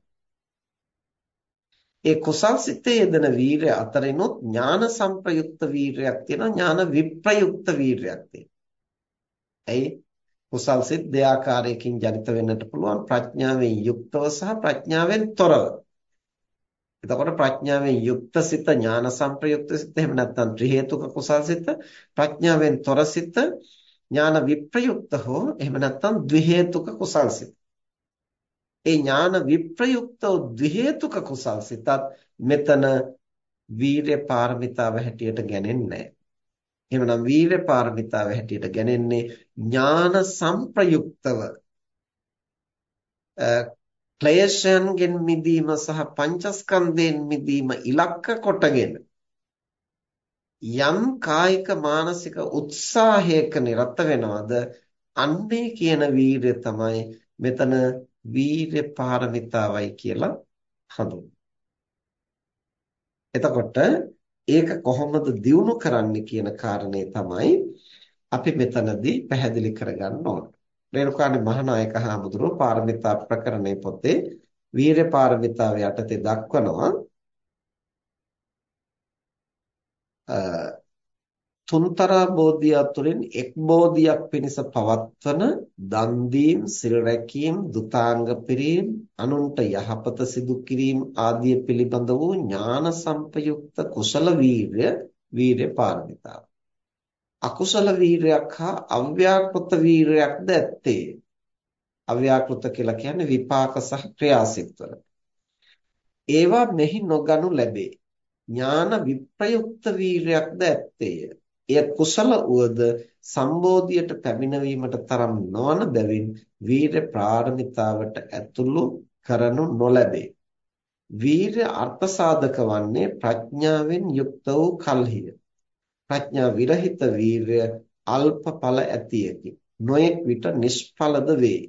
ඒ කුසල් සිතේ යෙදෙන වීරය අතරිනුත් ඥාන සංප්‍රයුක්ත වීරයක් තියෙනවා ඥාන විප්‍රයුක්ත වීරයක් තියෙනවා. ඇයි කුසල් සිත් දෙආකාරයකින් ජනිත වෙන්නට පුළුවන් ප්‍රඥාවෙන් යුක්තව සහ ප්‍රඥාවෙන් තොරව. එතකොට ප්‍රඥාවෙන් යුක්ත සිත ඥාන සංප්‍රයුක්ත සිත එහෙම නැත්නම් ත්‍රි හේතුක කුසල් සිත ප්‍රඥාවෙන් තොර සිත ඥාන විප්‍රයුක්ත හෝ එහෙම නැත්නම් ද්වි හේතුක කුසල් සිත. ඒ ඥාන විප්‍රයුක්ත ද්වි හේතුක කුසල් සිතත් මෙතන වීර්ය පාරමිතාව හැටියට ගණන්නේ නැහැ. එහෙමනම් වීර්ය පාරමිතාව හැටියට ගණන්නේ ඥාන සංප්‍රයුක්තව ක්ලේශයන්ගෙන් මිදීම සහ පංචස්කන්ධයෙන් මිදීම ඉලක්ක කොටගෙන යම් කායික මානසික උත්සාහයක නිරත වෙනවද අන්නේ කියන වීරය තමයි මෙතන වීරය පාරමිතාවයි කියලා හඳුන්වන්නේ. එතකොට ඒක කොහොමද දියුණු කරන්නේ කියන කාරණේ තමයි අපි මෙතනදී පැහැදිලි කරගන්න ඕනේ. රේරුකාණේ මහානායක හාමුදුරුවෝ පාරමිතා ප්‍රකරණේ පොතේ වීරය පාරමිතාව යටතේ දක්වනවා තුන්තරා බෝධිය අතුරින් එක් බෝධියක් පිණිස පවත්වන දන් දීම් සිල් රැකීම් දුතාංග පිරීම අනුන්ට යහපත සිදු කිරීම ආදී පිළිබඳ වූ ඥාන සංපයුක්ත කුසල වීරය වීරය පාරමිතාව අකුසල වීරයක් හා අව්‍යාකෘත වීරයක්ද ඇත්තේ. අව්‍යාකෘත කියලා කියන්නේ විපාක සහ ක්‍රියාසිටවල. ඒවා මෙහි නොගනු ලැබේ. ඥාන විප්‍රයුක්ත වීරයක්ද ඇත්තේය. එය කුසල උවද සම්බෝධියට පැමිණවීමට තරම් නොවන බැවින් වීර ප්‍රාර්මිතාවට ඇතුළු කරනු නොලැබේ. වීර අර්ථ සාධක වන්නේ ප්‍රඥාවෙන් යුක්ත වූ කල්හිය. ප්‍රඥා විරහිත වීරය අල්ප ඵල ඇතියකි. නොයෙක් විට නිෂ්ඵලද වේ.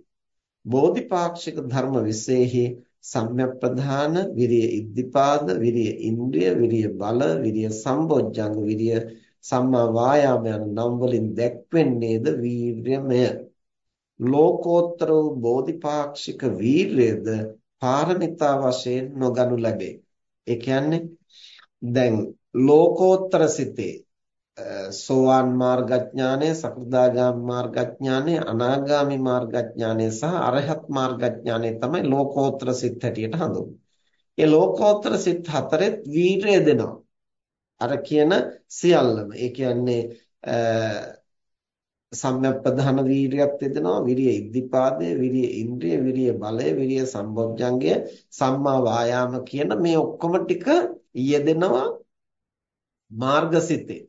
බෝධිපාක්ෂික ධර්ම විශේෂෙහි සම්‍යක් ප්‍රධාන විරිය ඉද්ධිපාද විරිය ඉන්ද්‍රිය විරිය බල විරිය සම්බොජ්ජංග විරිය සම්මා වායාම යන නම් වලින් දැක්වෙන්නේද වීර්යමය ලෝකෝත්තර වූ බෝධිපාක්ෂික වීර්යද පාරමිතා වශයෙන් නොගනු ලැබේ ඒ කියන්නේ දැන් ලෝකෝත්තර සිතේ සෝවාන් මාර්ගඥානය, සකෘදාගාමි මාර්ගඥානය, අනාගාමි මාර්ගඥානය සහ අරහත් මාර්ගඥානය තමයි ලෝකෝත්තර සිත් හැටියට හඳුන්වන්නේ. ඒ ලෝකෝත්තර සිත් හතරෙත් වීරය දෙනවා. අර කියන සියල්ලම. ඒ කියන්නේ සම්‍යක්ප්‍රධාන වීරියක් දෙදෙනවා. විරිය ඉද්ධිපාදය විරිය ඉන්ද්‍රිය විරිය බලය විරිය සම්බොජ්ජංගය සම්මා වායාම කියන මේ ඔක්කොම ටික යෙදෙනවා මාර්ගසිතේ.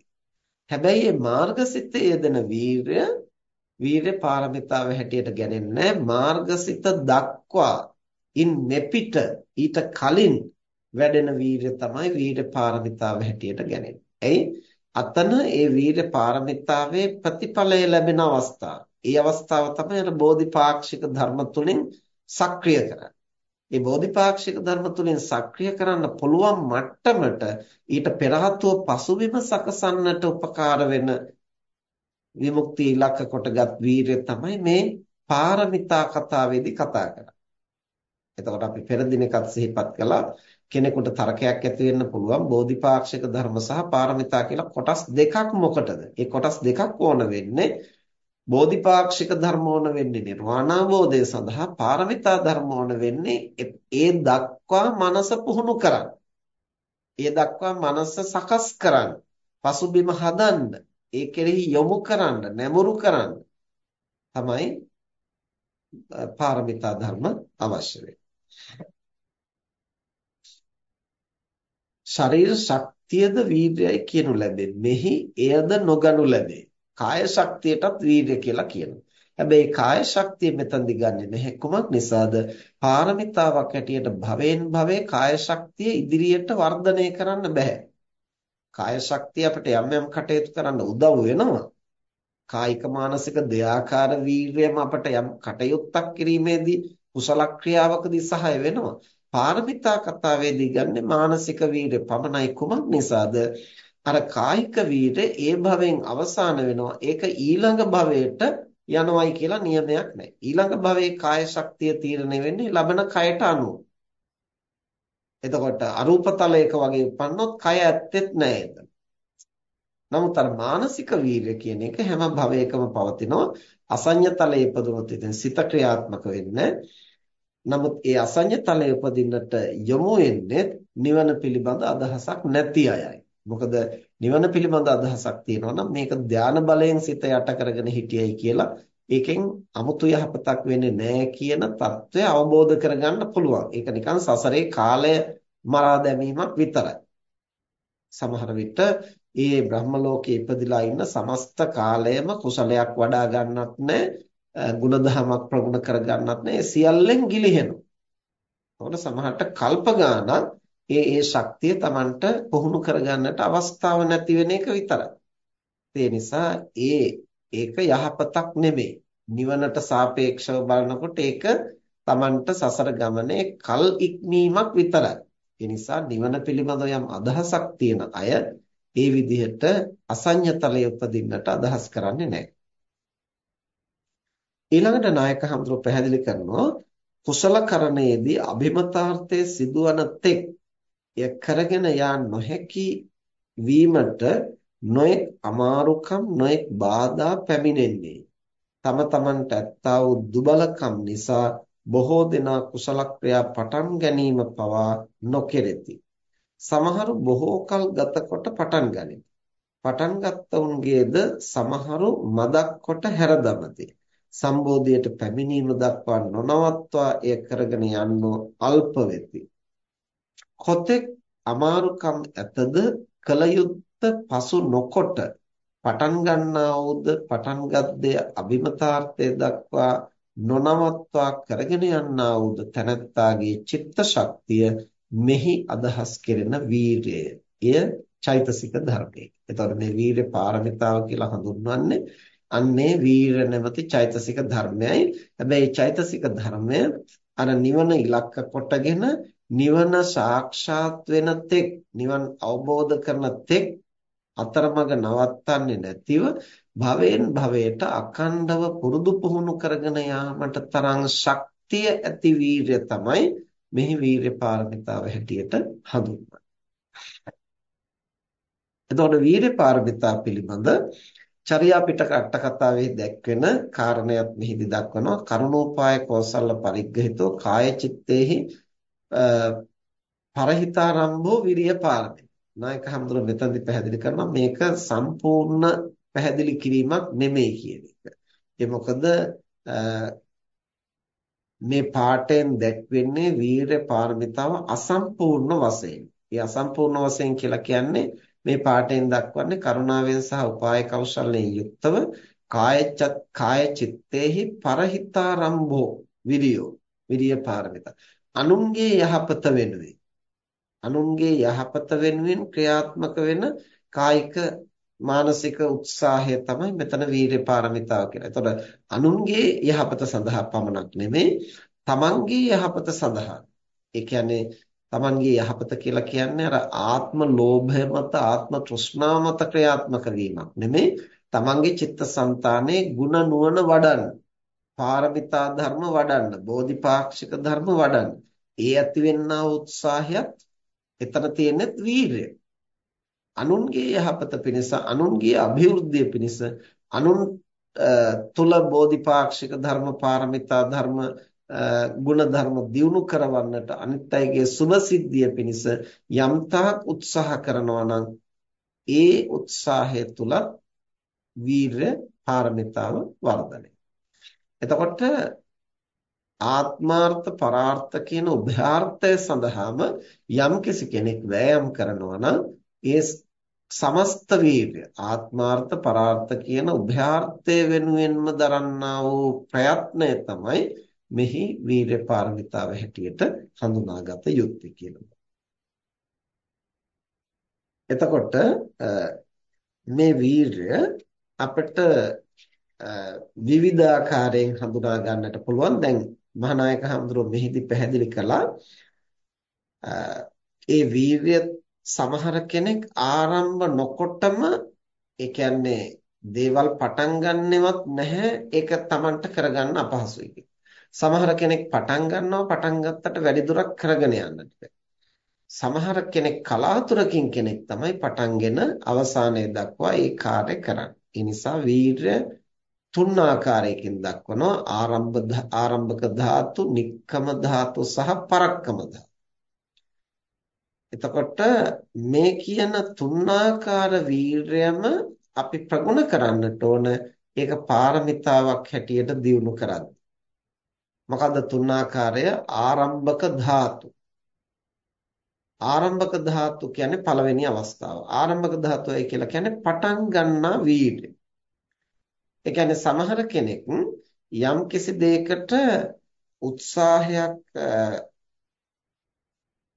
හැබැයි මේ මාර්ගසිතේ යෙදෙන වීරය වීරය පාරමිතාව හැටියට ගන්නේ මාර්ගසිත දක්වා ඉන් මෙපිට ඊට කලින් වැඩෙන වීරය තමයි වීර පාරමිතාව හැටියට ගන්නේ. එයි අතන ඒ වීර පාරමිතාවේ ප්‍රතිඵලය ලැබෙන අවස්ථාව. ඒ අවස්ථාව තමයි අර බෝධිපාක්ෂික ධර්ම තුලින් සක්‍රිය කරන්නේ. මේ බෝධිපාක්ෂික ධර්ම තුලින් සක්‍රිය කරන්න පුළුවන් මට්ටමට ඊට පෙරහතුව පසුබිම සකසන්නට උපකාර වෙන විමුක්තිය ඉලක්ක කොටගත් වීරිය තමයි මේ පාරමිතා කතාවේදී කතා කරන්නේ. එතකොට අපි පෙර දිනකත් සිහිපත් කළා කෙනෙකුට තර්කයක් ඇති වෙන්න පුළුවන් බෝධිපාක්ෂික ධර්ම සහ පාරමිතා කියලා කොටස් දෙකක් මොකටද? ඒ කොටස් දෙකක් ඕන වෙන්නේ බෝධිපාක්ෂික ධර්ම ඕන වෙන්නේ නිර්වාණාවෝදය සඳහා පාරමිතා ධර්ම ඕන වෙන්නේ ඒ දක්වා මනස පුහුණු කරන්න. ඒ දක්වා මනස සකස් කරන්න. පසුබිම හදන්න. ඒ කෙරෙහි යොමු කරන්න, නැමුරු කරන්න තමයි පාරමිතා ධර්ම අවශ්‍ය වෙන්නේ. ශරීර ශක්තියද වීර්යයි කියනු ලැබේ. මෙහි එයද නොගනු ලැබේ. කාය ශක්තියටත් වීර්ය කියලා කියනවා. හැබැයි කාය ශක්තිය මෙතනදි ගන්නෙ නැහැ කුමක් නිසාද? පාරමිතාවක් හැටියට භවෙන් භවේ කාය ශක්තිය ඉදිරියට වර්ධනය කරන්න බෑ. කාය ශක්තිය අපිට යම් යම් කටයුතු කරන්න උදව් වෙනවා. කායික මානසික දෙආකාර වීර්යම අපට යම් කටයුත්තක් කිරීමේදී කුසල ක්‍රියාවකදී සහාය වෙනවා. පාරමිතා කතාවේදී ගන්නේ මානසික වීර්ය පමණයි කුමක් නිසාද? අර කායික වීරය ඒ භවෙන් අවසාන වෙනවා. ඒක ඊළඟ භවයට යනවයි කියලා නියමයක් නැහැ. ඊළඟ භවයේ කාය ශක්තිය තීරණය වෙන්නේ ලබන කයට අනුව. එතකොට අරූපතලයක වගේ උපන්නොත් කය ඇත්තෙත් නැහැ එතන. නමුත් අර මානසික වීර්ය කියන එක හැම භවයකම පවතිනවා. අසඤ්ඤතලයේ ඉපදුනොත් ඉතින් සිත ක්‍රියාත්මක වෙන්නේ. නමුත් ඒ අසඤ්ඤ තලයේ උපදින්නට යොමු වෙන්නේ නිවන පිළිබඳ අදහසක් නැති අයයි. මොකද නිවන පිළිබඳ අදහසක් තියෙනවා නම් මේක ධාන බලයෙන් සිත යට කරගෙන හිටියයි කියලා ඒකෙන් 아무තු යහපතක් වෙන්නේ නැහැ කියන తත්වය අවබෝධ කරගන්න පුළුවන්. ඒක නිකන් සසරේ කාලය මරා දැමීමක් විතරයි. සමහර විට ඒ බ්‍රහ්ම ලෝකයේ ඉපදිලා ඉන්න සමස්ත කාලයම කුසලයක් වඩා ගන්නත් නැහැ ಗುಣධමයක් ප්‍රගුණ කර ගන්නත් නැහැ. සියල්ලෙන් ගිලිහෙනවා. ඒකට සමහරට කල්ප ගානක් ඒ ඒ ශක්තිය Tamanට පුහුණු කරගන්නට අවස්ථාව නැති වෙන එක විතරයි. ඒ නිසා ඒ ඒක යහපතක් නෙමෙයි. නිවනට සාපේක්ෂව බලනකොට ඒක Tamanට සසර ගමනේ කල් ඉක්මීමක් විතරයි. ඒ නිසා නිවන පිළිබඳව යම් අදහසක් තියෙන අය ඒ විදිහට අසඤ්ඤතලයේ උපදින්නට අදහස් කරන්නේ නැහැ. ඊළඟට නායක හඳුරු පැහැදිලි කරනවා කුසල කරණයේදී අභිමතාර්ථයේ සිදුවන තෙක් එය කරගෙන යා නොහැකි වීමට නොඑක් අමාරුකම් නොඑක් බාධා පැමිණෙන්නේ. තම තමන්ට ඇත්තා වූ දුබලකම් නිසා බොහෝ දෙනා කුසල ක්‍රියා පටන් ගැනීම පවා නොකෙරෙති. සමහරු බොහෝ කල ගත කොට පටන් ගනිති පටන් ගත්ත උන්ගේද සමහරු මදක් කොට හැරදමති. සම්බෝධියට පැමිණීම දක්වා නොනවත්වා එය කරගෙන යන්නෝ අල්ප වෙති කොතෙක් අමාරුකම් ඇතද කල යුත්ත පසු නොකොට පටන් ගන්නා වූද පටන්ගත් දෙය අභිමතාර්ථය දක්වා නොනවත්වා කරගෙන යන්නා වූද තනත්තාගේ චිත්ත ශක්තිය මෙහි අදහස් කෙරෙන වීරය. එය චෛතසික ධර්මයක. එතකොට මේ වීරය පාරමිතාව කියලා හඳුන්වන්නේ අන්නේ වීර නැමැති චෛතසික ධර්මයයි. හැබැයි චෛතසික ධර්මය අර නිවන ඉලක්ක කොටගෙන නිවන සාක්ෂාත් වෙන තෙක් නිවන් අවබෝධ කරන තෙක් අතරමඟ නවත්තන්නේ නැතිව භවෙන් භවයට අඛණ්ඩව පුරුදු පුහුණු කරගෙන යාමට තරම් ශක්තිය ඇති වීරිය තමයි මෙහි වීරිය පාරමිතාව හැටියට හඳුන්වන්නේ එතකොට වීර්ය පාරමිතා පිළිබඳ චර්යා පිටක අට කතාවේ දැක්වෙන කාරණයක් මෙහිදී දක්වනවා කරුණෝපාය කෞසල්‍ය පරිග්‍රහිතෝ කාය චිත්තේහි පරහිතාරම්භෝ විරිය පාරමී නායක හඳුර මෙතනදි පැහැදිලි කරනවා මේක සම්පූර්ණ පැහැදිලි කිරීමක් නෙමෙයි කියන එක. ඒ මොකද මේ පාඩයෙන් දැක්වෙන්නේ වීරය පාරමිතාව අසම්පූර්ණ වශයෙන්. ඒ අසම්පූර්ණ වශයෙන් කියලා කියන්නේ මේ පාඩයෙන් දක්වන්නේ කරුණාවෙන් සහ උපාය කෞශල්‍යයෙන් යුක්තව කායචත් කාය චිත්තේහි පරහිතාරම්භෝ විරියෝ විරිය පාරමිතා. අනුන්ගේ යහපත වෙනුවෙන් අනුන්ගේ යහපත වෙනුවෙන් ක්‍රියාත්මක වෙන කායික මානසික උත්සාහය තමයි මෙතන වීර්ය පාරමිතාව කියලා. එතකොට අනුන්ගේ යහපත සඳහා පමණක් නෙමෙයි තමන්ගේ යහපත සඳහා. ඒ කියන්නේ තමන්ගේ යහපත කියලා කියන්නේ අර ආත්ම ලෝභය මත ආත්ම තෘෂ්ණාව මත ක්‍රියාත්මක වීමක් නෙමෙයි තමන්ගේ චිත්තසංතානයේ ಗುಣ නුවණ වඩන්න. පාරමිතා ධර්ම වඩන්න, බෝධිපාක්ෂික ධර්ම වඩන්න. ඒ ඇතිවෙනා උත්සාහයත් එතන තියෙන්නේ වීරය. අනුන්ගේ යහපත පිණිස අනුන්ගේ අභිවෘද්ධිය පිණිස අනුන් තුල බෝධිපාක්ෂික ධර්ම පාරමිතා ධර්ම ගුණ ධර්ම දියුණු කරවන්නට අනිත් අයගේ සුභ සිද්ධිය පිණිස යම්තාක් උත්සාහ කරනවා නම් ඒ උත්සාහය තුල වීරය පාරමිතාව වර්ධනය. එතකොට ආත්මාර්ථ පරාර්ථ කියන උභයාර්ථය සඳහාම යම්කිසි කෙනෙක් වෑයම් කරනවා නම් ඒ සමස්ත වීර්ය ආත්මාර්ථ පරාර්ථ කියන උභයාර්ථය වෙනුවෙන්ම දරන්නා වූ ප්‍රයත්නය තමයි මෙහි වීර්ය පාරමිතාව හැටියට හඳුනාගත යුත්තේ කියලා. එතකොට මේ වීර්ය අපිට විවිධාකාරයෙන් හඳුනා ගන්නට පුළුවන්. දැන් මහානායක හඳුරෝ මෙහිදී පැහැදිලි කළා ඒ වීර්ය සමහර කෙනෙක් ආරම්භ නොකොටම ඒ කියන්නේ දේවල් පටන් ගන්නෙවත් නැහැ ඒක Tamanට කරගන්න අපහසුයි. සමහර කෙනෙක් පටන් ගන්නවා පටන් ගත්තට වැඩි දුරක් කරගෙන යන්නට සමහර කෙනෙක් කලාතුරකින් කෙනෙක් තමයි පටන්ගෙන අවසානයේ දක්වා ඒ කාර්ය කරන්නේ. ඒ නිසා වීරය තුන් ආකාරයකින් දක්වනවා ආරම්භ ආරම්භක ධාතු, නික්කම ධාතු සහ පරක්කම ධාතු. එතකොට මේ කියන තුන්ආකාර වීරයම අපි ප්‍රගුණ කරන්නට ඕන ඒක පාරමිතාවක් හැටියට දියුණු කරන්න. මොකද්ද තුන්ආකාරය ආරම්භක ධාතු. ආරම්භක ධාතු කියන්නේ පළවෙනි අවස්ථාව. ආරම්භක ධාතුවයි කියලා කියන්නේ පටන් ගන්නා වීර්ය. ඒ කියන්නේ සමහර කෙනෙක් යම් කිසි දෙයකට උත්සාහයක්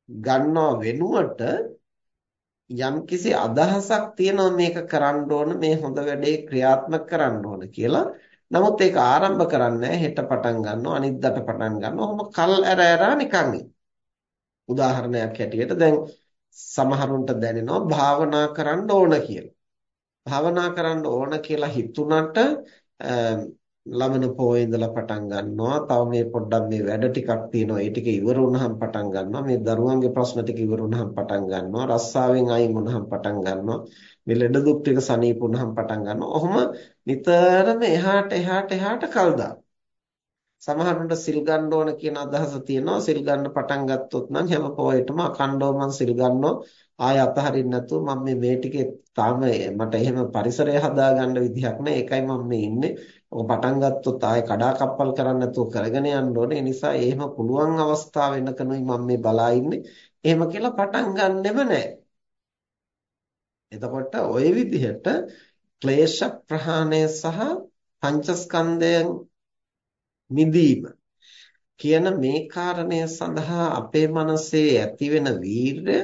ගන්නව වෙනුවට යම්කිසි අදහසක් තියෙනවා මේක කරන්න ඕන මේ හොඳ වැඩේ ක්‍රියාත්මක කරන්න ඕන කියලා. නමුත් ඒක ආරම්භ කරන්නේ හෙට පටන් ගන්නවා අනිද්දාට පටන් ගන්නවා. ඔහොම කල් ඇර ඇර නිකන් උදාහරණයක් හැටියට දැන් සමහරුන්ට දැනෙනවා භාවනා කරන්න ඕන කියලා. භාවනා කරන්න ඕන කියලා හිතුණට ළමන පොයේ ඉඳලා පටන් ගන්නවා. තව මේ පොඩ්ඩක් මේ වැඩ ටිකක් තියෙනවා. ඒ ටික ඉවර වුණාම පටන් ගන්නවා. මේ දරුවන්ගේ ප්‍රශ්න ටික ඉවර වුණාම පටන් ගන්නවා. රස්සාවෙන් අයින් වුණාම පටන් ගන්නවා. මේ ලෙඩ දුක් ටික සනීප වුණාම පටන් ගන්නවා. ඔහොම නිතරම එහාට එහාට එහාට කල් සමහරුන්ට සිල් ගන්න ඕන කියන අදහස තියෙනවා. සිල් ගන්න පටන් ගත්තොත් නම් හැම පොයෙටම අඛණ්ඩව මං සිල් ගන්නවා. ආය අතහරින්න නැතුව මම මේ මේ ටිකේ තාම මට එහෙම පරිසරය හදාගන්න විදිහක් නැහැ. ඒකයි මම මේ ඉන්නේ. ඔක පටන් ගත්තොත් ආයේ කඩාකප්පල් කරන්න නැතුව කරගෙන යන්න ඕනේ. ඒ නිසා එහෙම පුළුවන් අවස්ථාව වෙනකනුයි මම මේ බලා ඉන්නේ. එහෙම කියලා පටන් ගන්නෙම නැහැ. එතකොට ওই විදිහට ක්ලේශ ප්‍රහාණය සහ පංචස්කන්ධයන් මිදීම කියන මේ කාරණය සඳහා අපේ මනසේ ඇතිවෙන වීරය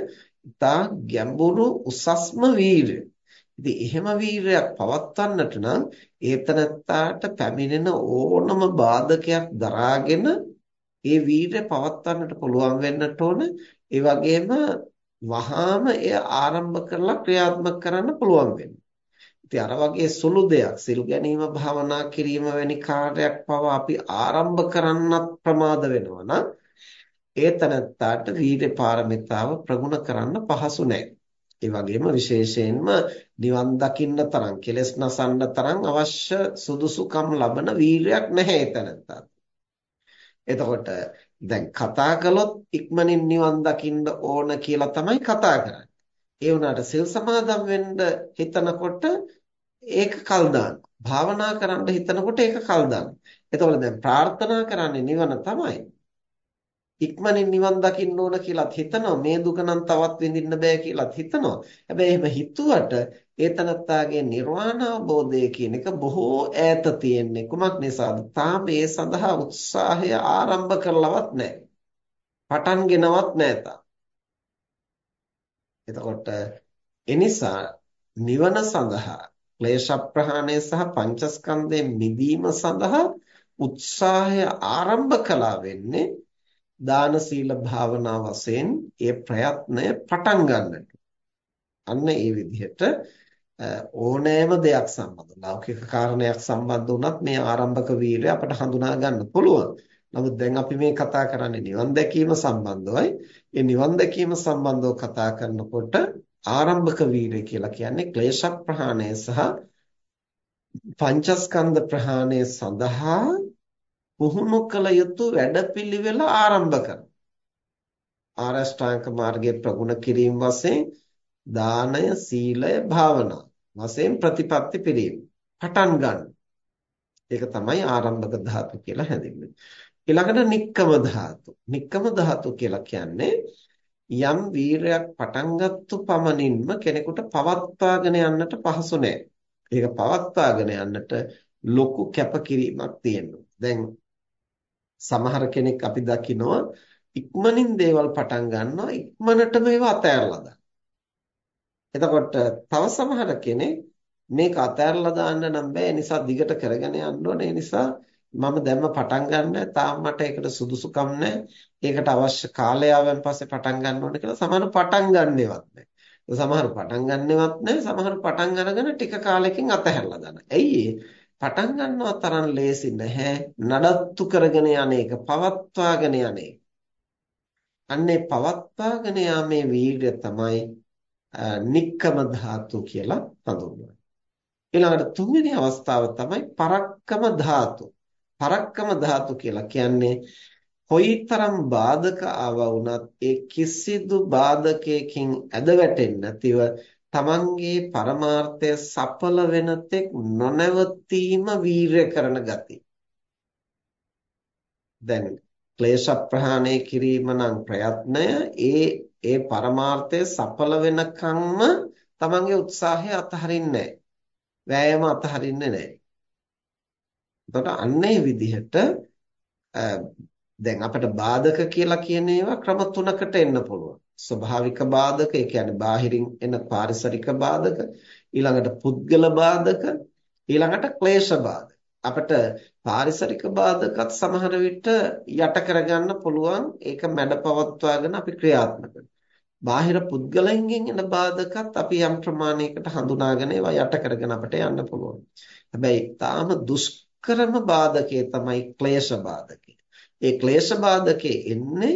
ඉතා ගැඹුරු උසස්ම වීරය. ඉතින් එහෙම වීරයක් පවත්වන්නට නම් ඒතනත්තාට පැමිණෙන ඕනම බාධකයක් දරාගෙන ඒ වීරය පවත්වන්නට පුළුවන් වෙන්නට ඕන. ඒ වගේම වහාම එය ආරම්භ කරලා ක්‍රියාත්මක කරන්න පුළුවන් වෙන්න. ඉතින් අර වගේ සුළු දෙයක් සිල් ගැනීම භාවනා කිරීම වැනි කාර්යයක් පවා අපි ආරම්භ කරන්නත් ප්‍රමාද වෙනවා නම් ඒ තනත්තාට වීර්ය පාරමිතාව ප්‍රගුණ කරන්න පහසු නැහැ. ඒ වගේම විශේෂයෙන්ම නිවන් දකින්න තරම් කෙලෙස් නසන්න තරම් අවශ්‍ය සුදුසුකම් ලබන වීරයක් නැහැ එතනත්තා. එතකොට දැන් කතා කළොත් ඉක්මනින් නිවන් දකින්න ඕන කියලා තමයි කතා කරන්නේ. ඒ වුණාට සිල් සමාදම් වෙන්න හිතනකොට ඒක කල් දානවා. භාවනා කරන්න හිතනකොට ඒක කල් දානවා. එතකොට දැන් ප්‍රාර්ථනා කරන්නේ නිවන තමයි. ඉක්මනින් නිවන් දකින්න ඕන කියලාත් හිතනවා. මේ දුක නම් තවත් විඳින්න බෑ කියලාත් හිතනවා. හැබැයි එහෙම හිතුවට ඒතනත්තාගේ නිර්වාණ අවබෝධය කියන එක බොහෝ ඈත තියෙන්නේ. කුමක් නිසාද? තාම ඒ සඳහා උත්සාහය ආරම්භ කරලවත් නැහැ පටන්ගෙනවත් නැහැ එතකොට එනිසා නිවන සඳහා ක්ලේශ ප්‍රහාණය සහ පංචස්කන්ධයෙන් මිදීම සඳහා උත්සාහය ආරම්භ කළා වෙන්නේ දාන සීල භාවනා වශයෙන් ඒ ප්‍රයත්නය පටන් ගන්නට. අන්න ඒ විදිහට ඕනෑම දෙයක් සම්බන්ධ ලෞකික කාරණයක් සම්බන්ධ වුණත් මේ ආරම්භක වීරය අපට හඳුනා ගන්න පුළුවන්. නමුත් දැන් අපි මේ කතා කරන්නේ නිවන් දැකීම සම්බන්ධවයි. ඒ නිවන් දැකීම සම්බන්ධව කතා කරනකොට ආරම්භක වීරය කියලා කියන්නේ ක්ලේශ ප්‍රහාණය සහ පංචස්කන්ධ ප්‍රහාණය සඳහා පුහුණු කළ යුතු වැඩපිළිවෙල ආරම්භ කරනවා. ආරෂ්ඨාංග මාර්ගයේ ප්‍රගුණ කිරීම වශයෙන් දානය, සීලය, භාවනා වශයෙන් ප්‍රතිපත්ති පිරීම. පටන් ගන්න. ඒක තමයි ආරම්භක ධාතු කියලා හැඳින්වෙන්නේ. ඊළඟට නික්කම ධාතු. නික්කම ධාතු කියලා කියන්නේ යම් වීරයක් පටන් ගත්තු පමණින්ම කෙනෙකුට පවත්වාගෙන යන්නට පහසු නෑ. ඒක පවත්වාගෙන යන්නට ලොකු කැපකිරීමක් තියෙනවා. දැන් සමහර කෙනෙක් අපි දකිනවා ඉක්මනින් දේවල් පටන් ගන්නවා ඉක්මනටම ඒවා අතහැරලා දානවා. එතකොට තව සමහර කෙනෙක් මේක අතහැරලා දාන්න නම් බෑ. ඒ නිසා දිගට කරගෙන යන්න ඕනේ. ඒ නිසා මම දැම්ම පටන් ගන්න තාම මට ඒකට සුදුසුකම් නැහැ. ඒකට අවශ්‍ය කාලය ආවන් පස්සේ පටන් ගන්න ඕනේ කියලා සමහර පටන් ගන්නේවත් නැහැ. සමහර පටන් ගන්නේවත් නැහැ. සමහර පටන් අරගෙන ටික කාලෙකින් අතහැරලා දානවා. ඇයි පටන් ගන්නව තරම් ලේසි නැහැ. නඩත්තු කරගෙන යන්නේක පවත්වාගෙන යන්නේ. අන්නේ පවත්වාගෙන යාමේ වීර්ය තමයි නික්කම ධාතු කියලා හඳුන්වන්නේ. ඊළඟට තුන්වෙනි අවස්ථාව තමයි පරක්කම ධාතු. පරක්කම ධාතු කියලා කියන්නේ කොයිතරම් බාධක ආවා වුණත් ඒ කිසිදු බාධකයකින් ඇද වැටෙන්නේ නැතිව තමන්ගේ පරමාර්ථය සඵල වෙන තෙක් නොනවතීම වීරය කරන ගතිය. දැන් ක්ලේශ ප්‍රහාණය කිරීම නම් ප්‍රයත්නය ඒ ඒ පරමාර්ථය සඵල වෙනකන්ම තමන්ගේ උත්සාහය අතහරින්නේ නැහැ. වෑයම අතහරින්නේ නැහැ. එතකොට අන්නේ විදිහට දැන් අපිට බාධක කියලා කියන ඒවා ක්‍රම තුනකට එන්න පුළුවන්. ස්වභාවික බාධක, ඒ කියන්නේ බාහිරින් එන පාරිසරික බාධක, ඊළඟට පුද්ගල බාධක, ඊළඟට ක්ලේශ බාධක. අපිට පාරිසරික බාධකත් සමහර විට යට කරගන්න පුළුවන් ඒක මැඩපවත්වාගෙන අපි ක්‍රියාත්මක බාහිර පුද්ගලයන්ගෙන් එන බාධකත් අපි යම් ප්‍රමාණයකට හඳුනාගෙන ඒවා යට කරගෙන අපිට යන්න පුළුවන්. හැබැයි තාම දුෂ්කරම බාධකේ තමයි ක්ලේශ බාධකේ. ඒ ක්ලේශ බාධකේ එන්නේ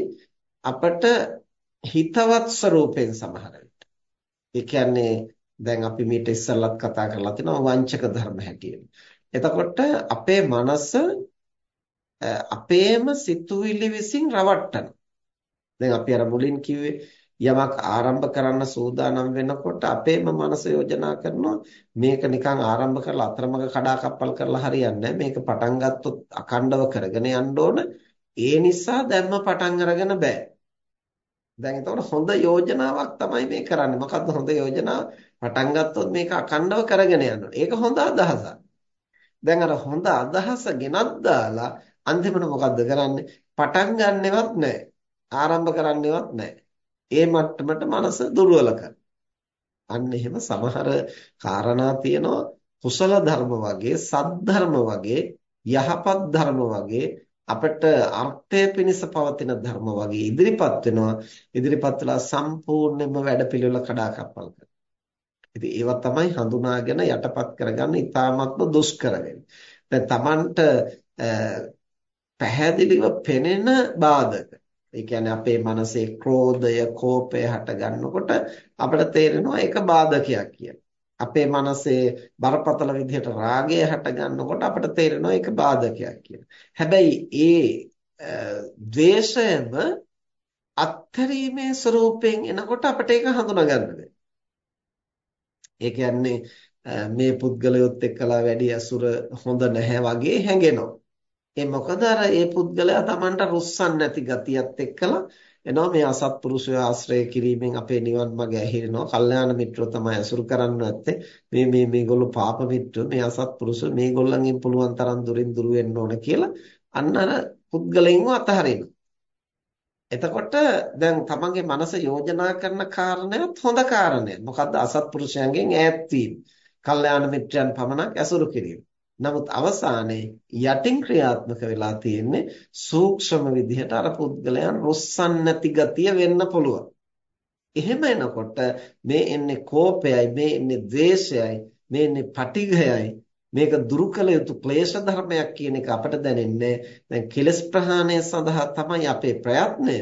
අපට හිතවත් ස්වરૂපයෙන් සමහර විට. ඒ කියන්නේ දැන් අපි මීට ඉස්සෙල්ලත් කතා කරලා තිනවා වංචක ධර්ම හැටියට. එතකොට අපේ මනස අපේම සිතුවිලි විසින් රවට්ටන. දැන් අපි අර මුලින් කිව්වේ යමක් ආරම්භ කරන්න සූදානම් වෙනකොට අපේම මනස යෝජනා කරනවා මේක නිකන් ආරම්භ කරලා අතරමඟ කඩාකප්පල් කරලා හරියන්නේ මේක පටන් ගත්තොත් අඛණ්ඩව කරගෙන යන්න ඕන ඒ නිසා දැම්ම පටන් අරගෙන බෑ දැන් එතකොට හොඳ යෝජනාවක් තමයි මේ කරන්නේ. මොකද්ද හොඳ යෝජනාව? පටන් ගත්තොත් මේක අඛණ්ඩව කරගෙන යන්න. ඒක හොඳ අදහසක්. දැන් අර හොඳ අදහස ගෙනත් දාලා අන්තිමට මොකද්ද කරන්නේ? පටන් ගන්නෙවත් නැහැ. ආරම්භ කරන්නෙවත් නැහැ. ඒ මට්ටමට මනස දුර්වල අන්න එහෙම සමහර කාරණා තියෙනවා. කුසල ධර්ම වගේ සද්ධර්ම වගේ යහපත් ධර්ම වගේ අපට අර්ථය පිණිස පවතින ධර්ම වගේ ඉදිරිපත් වෙනවා ඉදිරිපත් වෙලා සම්පූර්ණයෙන්ම වැඩපිළිවෙල කඩාකප්පල් කරනවා. ඉතින් ඒවා තමයි හඳුනාගෙන යටපත් කරගන්න ඉතාමත්ම දුෂ්කර වෙන්නේ. දැන් Tamanට පැහැදිලිව පෙනෙන බාධක ඒ කියන්නේ අපේ මනසේ ක්‍රෝධය, කෝපය හට ගන්නකොට අපිට තේරෙනවා ඒක බාධකයක් කියලා. අපේ මනසේ බරපතල විදිහට රාගය හට ගන්නකොට අපිට තේරෙනවා ඒක බාධකයක් කියලා. හැබැයි ඒ ද්වේෂයම අත්හැරීමේ ස්වરૂපයෙන් එනකොට අපිට ඒක හඳුනා ගන්න ඒ කියන්නේ මේ පුද්ගලයොත් එක්කලා වැඩි අසුර හොඳ නැහැ වගේ හැඟෙනවා. ඒ මොකද අර ඒ පුද්ගලයා Tamanට රුස්සන් නැති ගතියත් එක්කලා එනවා මේ අසත්පුරුෂය ආශ්‍රය කිරීමෙන් අපේ නිවන් මඟ ඇහිරෙනවා. කල්යාණ මිත්‍රෝ තමයි අසුරු කරන්න නැත්තේ. මේ මේ මේගොල්ලෝ පාප මිත්‍රෝ මේ අසත්පුරුෂ මේගොල්ලන්ගෙන් පුළුවන් තරම් දුරින් දුර වෙන්න ඕන කියලා අන්න අර පුද්ගලයන්ව අතහරිනවා. එතකොට දැන් තමන්ගේ මනස යෝජනා කරන කාරණයක් හොඳ කාරණයක්. මොකද්ද අසත්පුරුෂයන්ගෙන් ඈත් වීම. කල්යාණ මිත්‍රයන් පමණක් ඇසුරු කිරීම. නමුත් අවසානයේ යටින් ක්‍රියාත්මක වෙලා තියෙන්නේ සූක්ෂම විදිහට අර පුද්ගලයන් රොස්සන් නැති ගතිය වෙන්න පුළුවන්. එහෙම එනකොට මේ එන්නේ කෝපයයි මේ එන්නේ ද්වේෂයයි මේ එන්නේ පටිඝයයි. මේක දුරු කළ යුතු ක්ලේශ ධර්මයක් කියන එක අපට දැනෙන්නේ දැන් කෙලස් ප්‍රහාණය සඳහා තමයි අපේ ප්‍රයත්නය.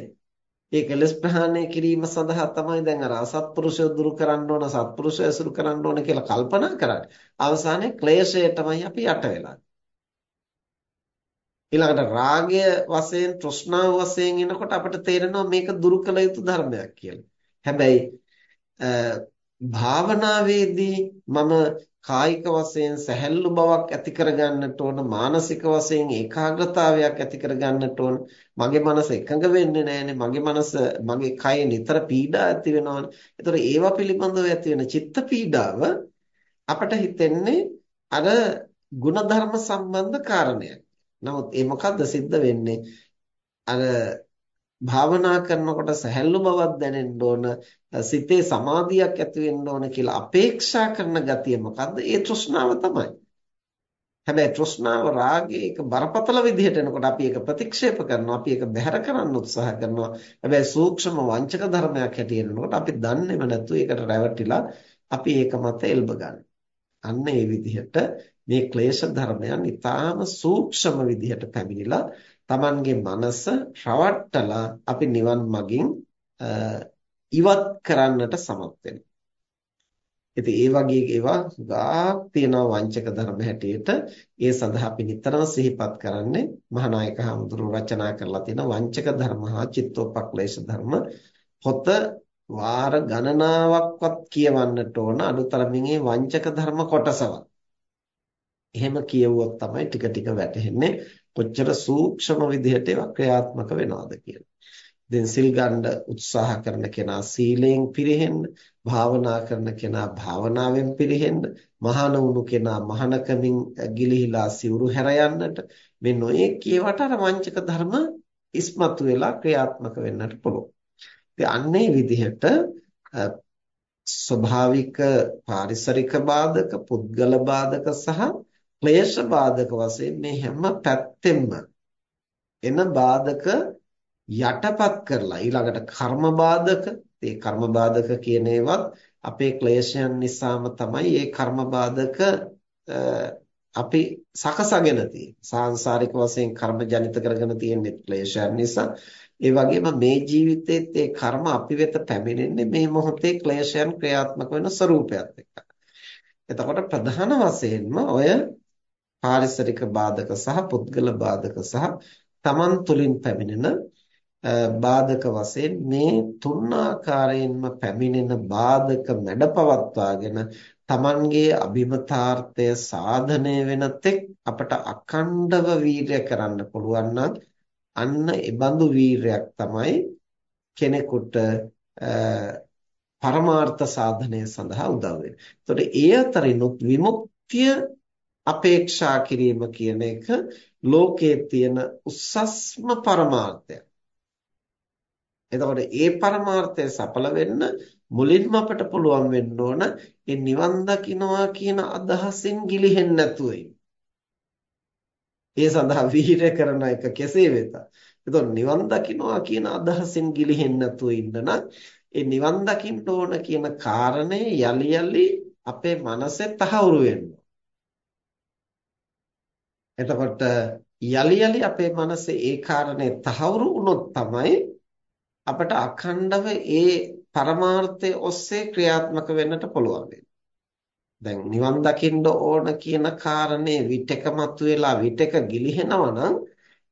ඒ කෙලස් ප්‍රහාණය කිරීම සඳහා තමයි දැන් අර අසත්පුරුෂය දුරු කරන්න ඕන සත්පුරුෂය ඇසුරු කරන්න ඕන කියලා කල්පනා කරන්නේ. අවසානයේ ක්ලේශයටමයි අපි යට වෙලා. ඊළඟට රාගය වශයෙන් තෘෂ්ණාව වශයෙන් එනකොට අපිට තේරෙනවා මේක දුරු කළ යුතු ධර්මයක් කියලා. හැබැයි භාවනාවේදී මම කායික වශයෙන් සැහැල්ලු බවක් ඇති කරගන්නට ඕන මානසික වශයෙන් ඒකාග්‍රතාවයක් ඇති කරගන්නට ඕන. මගේ මනස එකඟ වෙන්නේ නැහැනේ. මගේ මනස මගේ කය නිතර පීඩා ඇති වෙනවානේ ඒතර ඒවා පිළිබඳව ඇති වෙන චිත්ත පීඩාව අපට හිතෙන්නේ අර ಗುಣධර්ම සම්බන්ධ කාරණයක්. නමුත් ඒ මොකද්ද සිද්ධ වෙන්නේ? අර භාවනා කරනකොට සැහැල්ලු බවක් දැනෙන්න ඕන සිතේ සමාධියක් ඇති වෙන්න ඕන කියලා අපේක්ෂා කරන ගතිය මොකද්ද? ඒ තෘෂ්ණාව තමයි. හැබැයි තෘෂ්ණාව රාගයේ එක බරපතල විදිහට එනකොට අපි ඒක ප්‍රතික්ෂේප කරනවා අපි ඒක බැහැර කරන්න උත්සාහ කරනවා හැබැයි සූක්ෂම වංචක ධර්මයක් හැටියට එනකොට අපි දන්නේම නැතුව ඒකට රැවටිලා අපි ඒක මත එල්බ අන්න ඒ විදිහට මේ ක්ලේශ ධර්මයන් ඊටාම සූක්ෂම විදිහට පැමිණිලා Tamanගේ මනස රවට්ටලා අපි නිවන් මගින් ඉවත් කරන්නට සමත් වෙනවා. ඉතින් ඒ වගේ ඒවා ගාක් තියෙනවා වංචක ධර්ම හැටියට ඒ සඳහා අපි නිතරම සිහිපත් කරන්නේ මහානායක හඳුරු රචනා කරලා තියෙන වංචක ධර්ම හා චිත්තෝපක්ලේශ ධර්ම පොත වාර ගණනාවක්වත් කියවන්නට ඕන අනුතරමින් මේ වංචක ධර්ම කොටසවත්. එහෙම කියවුවොත් තමයි ටික ටික වැටහෙන්නේ කොච්චර සූක්ෂම විදිහට ඒවා ක්‍රියාත්මක වෙනවද කියලා. දැන් සිල් ගන්න උත්සාහ කරන කෙනා සීලයෙන් පිරෙහෙන්න, භාවනා කරන කෙනා භාවනාවෙන් පිරෙහෙන්න, මහාන වුණු කෙනා මහානකමින් ගිලිහිලා සිවුරු හැර යන්නට මේ නොයේ කියවට අර වංචක ධර්ම ඉස්මතු වෙලා ක්‍රියාත්මක වෙන්නට පුළුවන්. ඉතින් අන්නේ විදිහට ස්වභාවික පාරිසරික බාධක, පුද්ගල බාධක සහ ක්ලේශ බාධක වශයෙන් මේ හැම පැත්තෙම එන බාධක යටපත් කරලා ඊළඟට කර්ම බාධක ඒ කර්ම බාධක කියන ඒවත් අපේ ක්ලේශයන් නිසාම තමයි මේ කර්ම බාධක අපි සකසගෙන තියෙන්නේ. සාංශාරික වශයෙන් කර්ම ජනිත කරගෙන තියෙන්නේ ක්ලේශයන් නිසා. ඒ වගේම මේ ජීවිතයේත් ඒ කර්ම අපි වෙත පැමිණෙන්නේ මේ මොහොතේ ක්ලේශයන් ක්‍රියාත්මක වෙන ස්වરૂපයත් එක්ක. එතකොට ප්‍රධාන වශයෙන්ම ඔය පාරිසරික බාධක සහ පුද්ගල බාධක සහ තමන් තුළින් පැමිණෙන බාධක වශයෙන් මේ තුන් ආකාරයෙන්ම පැමිණෙන බාධක මැඩපවත්වාගෙන තමන්ගේ අභිමතාර්ථය සාධනය වෙන තෙක් අපට අඛණ්ඩව වීරය කරන්න පුළුවන් නම් අන්න ඒ බඳු වීරයක් තමයි කෙනෙකුට පරමාර්ථ සාධනය සඳහා උදව් වෙන්නේ. එතකොට ඒ අතරිනුත් විමුක්තිය අපේක්ෂා කිරීම කියන එක ලෝකයේ තියෙන උස්සස්ම පරමාර්ථය. එතකොට ඒ පරමාර්ථය සඵල වෙන්න මුලින්ම අපට පුළුවන් වෙන්න ඕන ඒ නිවන් දකින්නවා කියන අදහසින් ගිලිහෙන්නේ නැතුව ඒ සඳහා විහිර කරන එක කෙසේ වෙතත්. එතකොට නිවන් දකින්නවා කියන අදහසින් ගිලිහෙන්නේ නැතුව ඉන්න නම් ඒ නිවන් දකින්න ඕන කියන කාරණය යලි යලි අපේ මනසේ තහවුරු වෙන්න එතකොට යලි යලි අපේ මනසේ ඒ කාරණේ තහවුරු වුණොත් තමයි අපට අඛණ්ඩව ඒ පරමාර්ථය ඔස්සේ ක්‍රියාත්මක වෙන්නට පුළුවන් දැන් නිවන් දකින්න ඕන කියන කාරණේ විටක මතුවලා විටක ගිලිහෙනවා නම්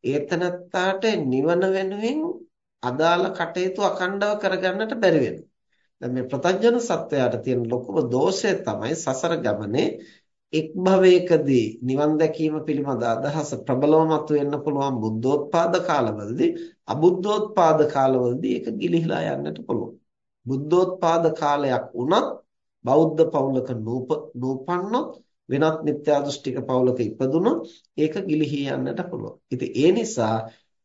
ඒතනත්තාට නිවන වෙනුවෙන් අදාළ කටයුතු අඛණ්ඩව කරගන්නට බැරි වෙනවා. දැන් මේ ප්‍රතඥ සත්වයාට තියෙන ලොකුම දෝෂය තමයි සසර ගමනේ එක් භවයකදී නිවන් දැකීම පිළිබඳ අදහස ප්‍රබලව මතුවෙන්න පුළුවන් බුද්ධෝත්පාද කාලවලදී අබුද්ධෝත්පාද කාලවලදී ඒක ගිලිහිලා යන්නට පුළුවන්. බුද්ධෝත්පාද කාලයක් වුණත් බෞද්ධ පවුලක නූපන්නොත් වෙනත් මිත්‍යා දෘෂ්ටික පවුලක ඉපදුනොත් ඒක ගිලිහී යන්නට පුළුවන්. ඉතින් ඒ නිසා